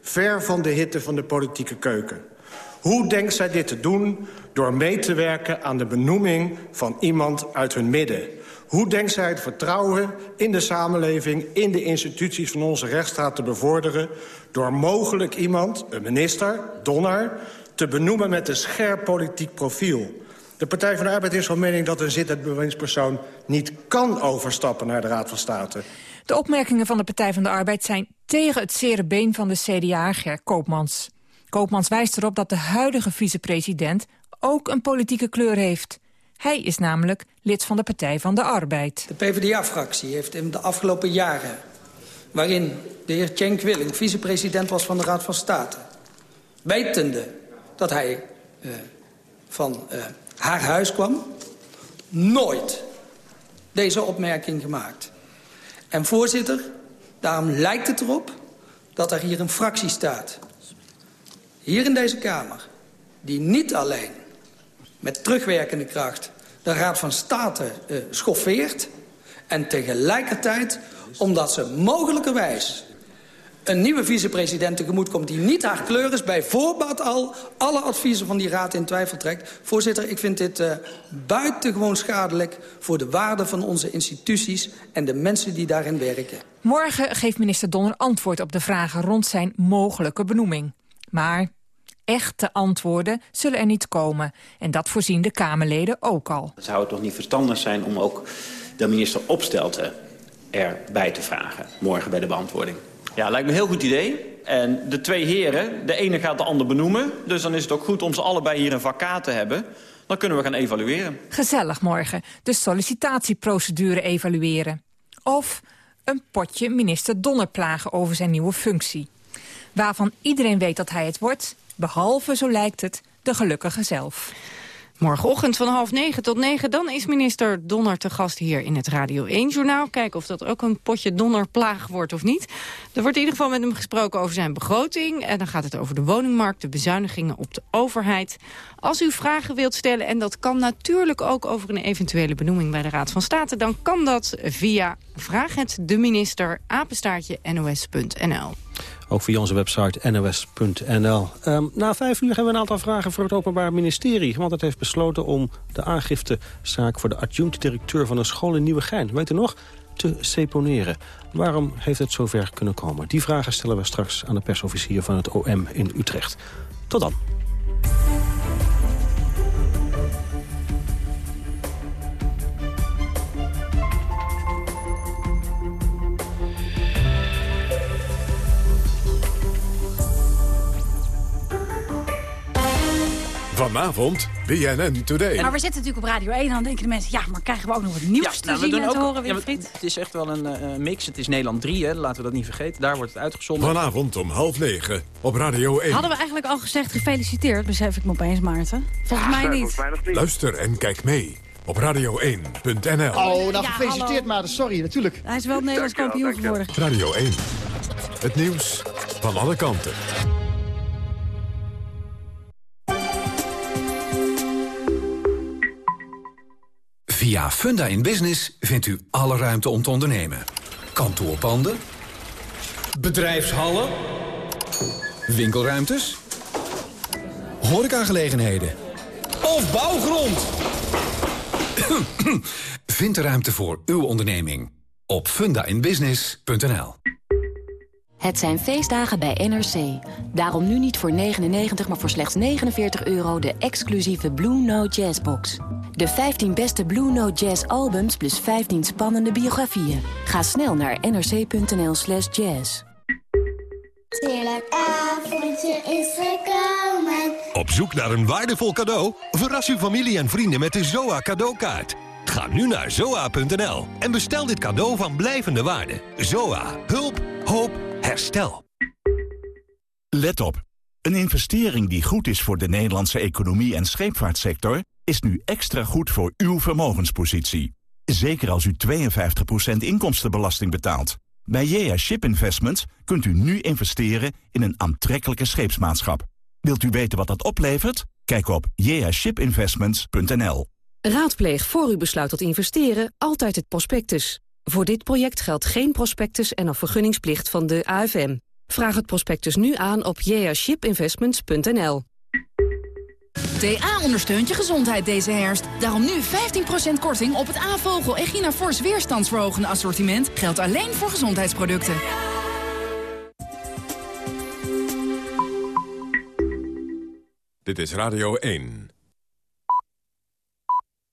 Ver van de hitte van de politieke keuken. Hoe denkt zij dit te doen? Door mee te werken aan de benoeming van iemand uit hun midden. Hoe denkt zij het vertrouwen in de samenleving... in de instituties van onze rechtsstaat te bevorderen... door mogelijk iemand, een minister, Donner... te benoemen met een scherp politiek profiel... De Partij van de Arbeid is van mening dat een zittend bewindspersoon niet kan overstappen naar de Raad van State. De opmerkingen van de Partij van de Arbeid zijn tegen het zere been van de CDA Ger Koopmans. Koopmans wijst erop dat de huidige vicepresident ook een politieke kleur heeft. Hij is namelijk lid van de Partij van de Arbeid. De PvdA-fractie heeft in de afgelopen jaren... waarin de heer Cenk Willing vicepresident was van de Raad van State... wetende dat hij uh, van uh, haar huis kwam... nooit deze opmerking gemaakt. En voorzitter, daarom lijkt het erop dat er hier een fractie staat hier in deze Kamer... die niet alleen met terugwerkende kracht de Raad van State uh, schoffeert... en tegelijkertijd, omdat ze mogelijkerwijs een nieuwe vicepresident tegemoet komt... die niet haar kleur is, bij voorbaat al alle adviezen van die raad in twijfel trekt. Voorzitter, ik vind dit uh, buitengewoon schadelijk... voor de waarde van onze instituties en de mensen die daarin werken. Morgen geeft minister Donner antwoord op de vragen rond zijn mogelijke benoeming. Maar echte antwoorden zullen er niet komen. En dat voorzien de Kamerleden ook al. Zou het toch niet verstandig zijn om ook de minister Opstelten erbij te vragen... morgen bij de beantwoording? Ja, lijkt me een heel goed idee. En de twee heren, de ene gaat de ander benoemen. Dus dan is het ook goed om ze allebei hier een vakaat te hebben. Dan kunnen we gaan evalueren. Gezellig morgen. De sollicitatieprocedure evalueren. Of een potje minister Donner plagen over zijn nieuwe functie. Waarvan iedereen weet dat hij het wordt Behalve, zo lijkt het, de gelukkige zelf. Morgenochtend van half negen tot negen, dan is minister Donner te gast hier in het Radio 1-journaal. Kijken of dat ook een potje donnerplaag wordt of niet. Er wordt in ieder geval met hem gesproken over zijn begroting. En dan gaat het over de woningmarkt, de bezuinigingen op de overheid. Als u vragen wilt stellen, en dat kan natuurlijk ook over een eventuele benoeming bij de Raad van State... dan kan dat via vraag het de minister, apenstaartje nos.nl. Ook via onze website nos.nl. Um, na vijf uur hebben we een aantal vragen voor het Openbaar Ministerie. Want het heeft besloten om de aangiftezaak voor de adjunct-directeur van een school in Nieuwegein... weet u nog? te seponeren. Waarom heeft het zover kunnen komen? Die vragen stellen we straks aan de persofficier van het OM in Utrecht. Tot dan. Vanavond BNN Today. Maar we zitten natuurlijk op Radio 1 en dan denken de mensen... ja, maar krijgen we ook nog wat nieuws ja, nou, te zien en te horen, Wilfried? Ja, het is echt wel een uh, mix. Het is Nederland 3, hè, laten we dat niet vergeten. Daar wordt het uitgezonden. Vanavond om half negen op Radio 1. Hadden we eigenlijk al gezegd gefeliciteerd, besef ik me opeens, Maarten? Volgens mij niet. Luister en kijk mee op radio1.nl. Oh, nou gefeliciteerd Maarten, sorry, natuurlijk. Hij is wel Nederlands kampioen geworden. Radio 1, het nieuws van alle kanten. Via Funda in Business vindt u alle ruimte om te ondernemen. Kantoorpanden. Bedrijfshallen. Winkelruimtes. Horecagelegenheden. Of bouwgrond. Vind de ruimte voor uw onderneming op fundainbusiness.nl. Het zijn feestdagen bij NRC. Daarom nu niet voor 99, maar voor slechts 49 euro de exclusieve Blue Note Jazz box. De 15 beste Blue Note Jazz albums plus 15 spannende biografieën. Ga snel naar nrc.nl slash jazz. avondje is gekomen. Op zoek naar een waardevol cadeau? Verras uw familie en vrienden met de ZOA cadeaukaart. Ga nu naar zoa.nl en bestel dit cadeau van blijvende waarde. ZOA. Hulp. Hoop. Herstel. Let op. Een investering die goed is voor de Nederlandse economie en scheepvaartsector... is nu extra goed voor uw vermogenspositie. Zeker als u 52% inkomstenbelasting betaalt. Bij JA Ship Investments kunt u nu investeren in een aantrekkelijke scheepsmaatschap. Wilt u weten wat dat oplevert? Kijk op jashipinvestments.nl. Raadpleeg voor u besluit tot investeren altijd het prospectus. Voor dit project geldt geen prospectus en of vergunningsplicht van de AFM. Vraag het prospectus nu aan op jashipinvestments.nl. TA ondersteunt je gezondheid deze herfst. Daarom nu 15% korting op het A-vogel Echina Force weerstandsverhogende assortiment. Geldt alleen voor gezondheidsproducten. Dit is Radio 1.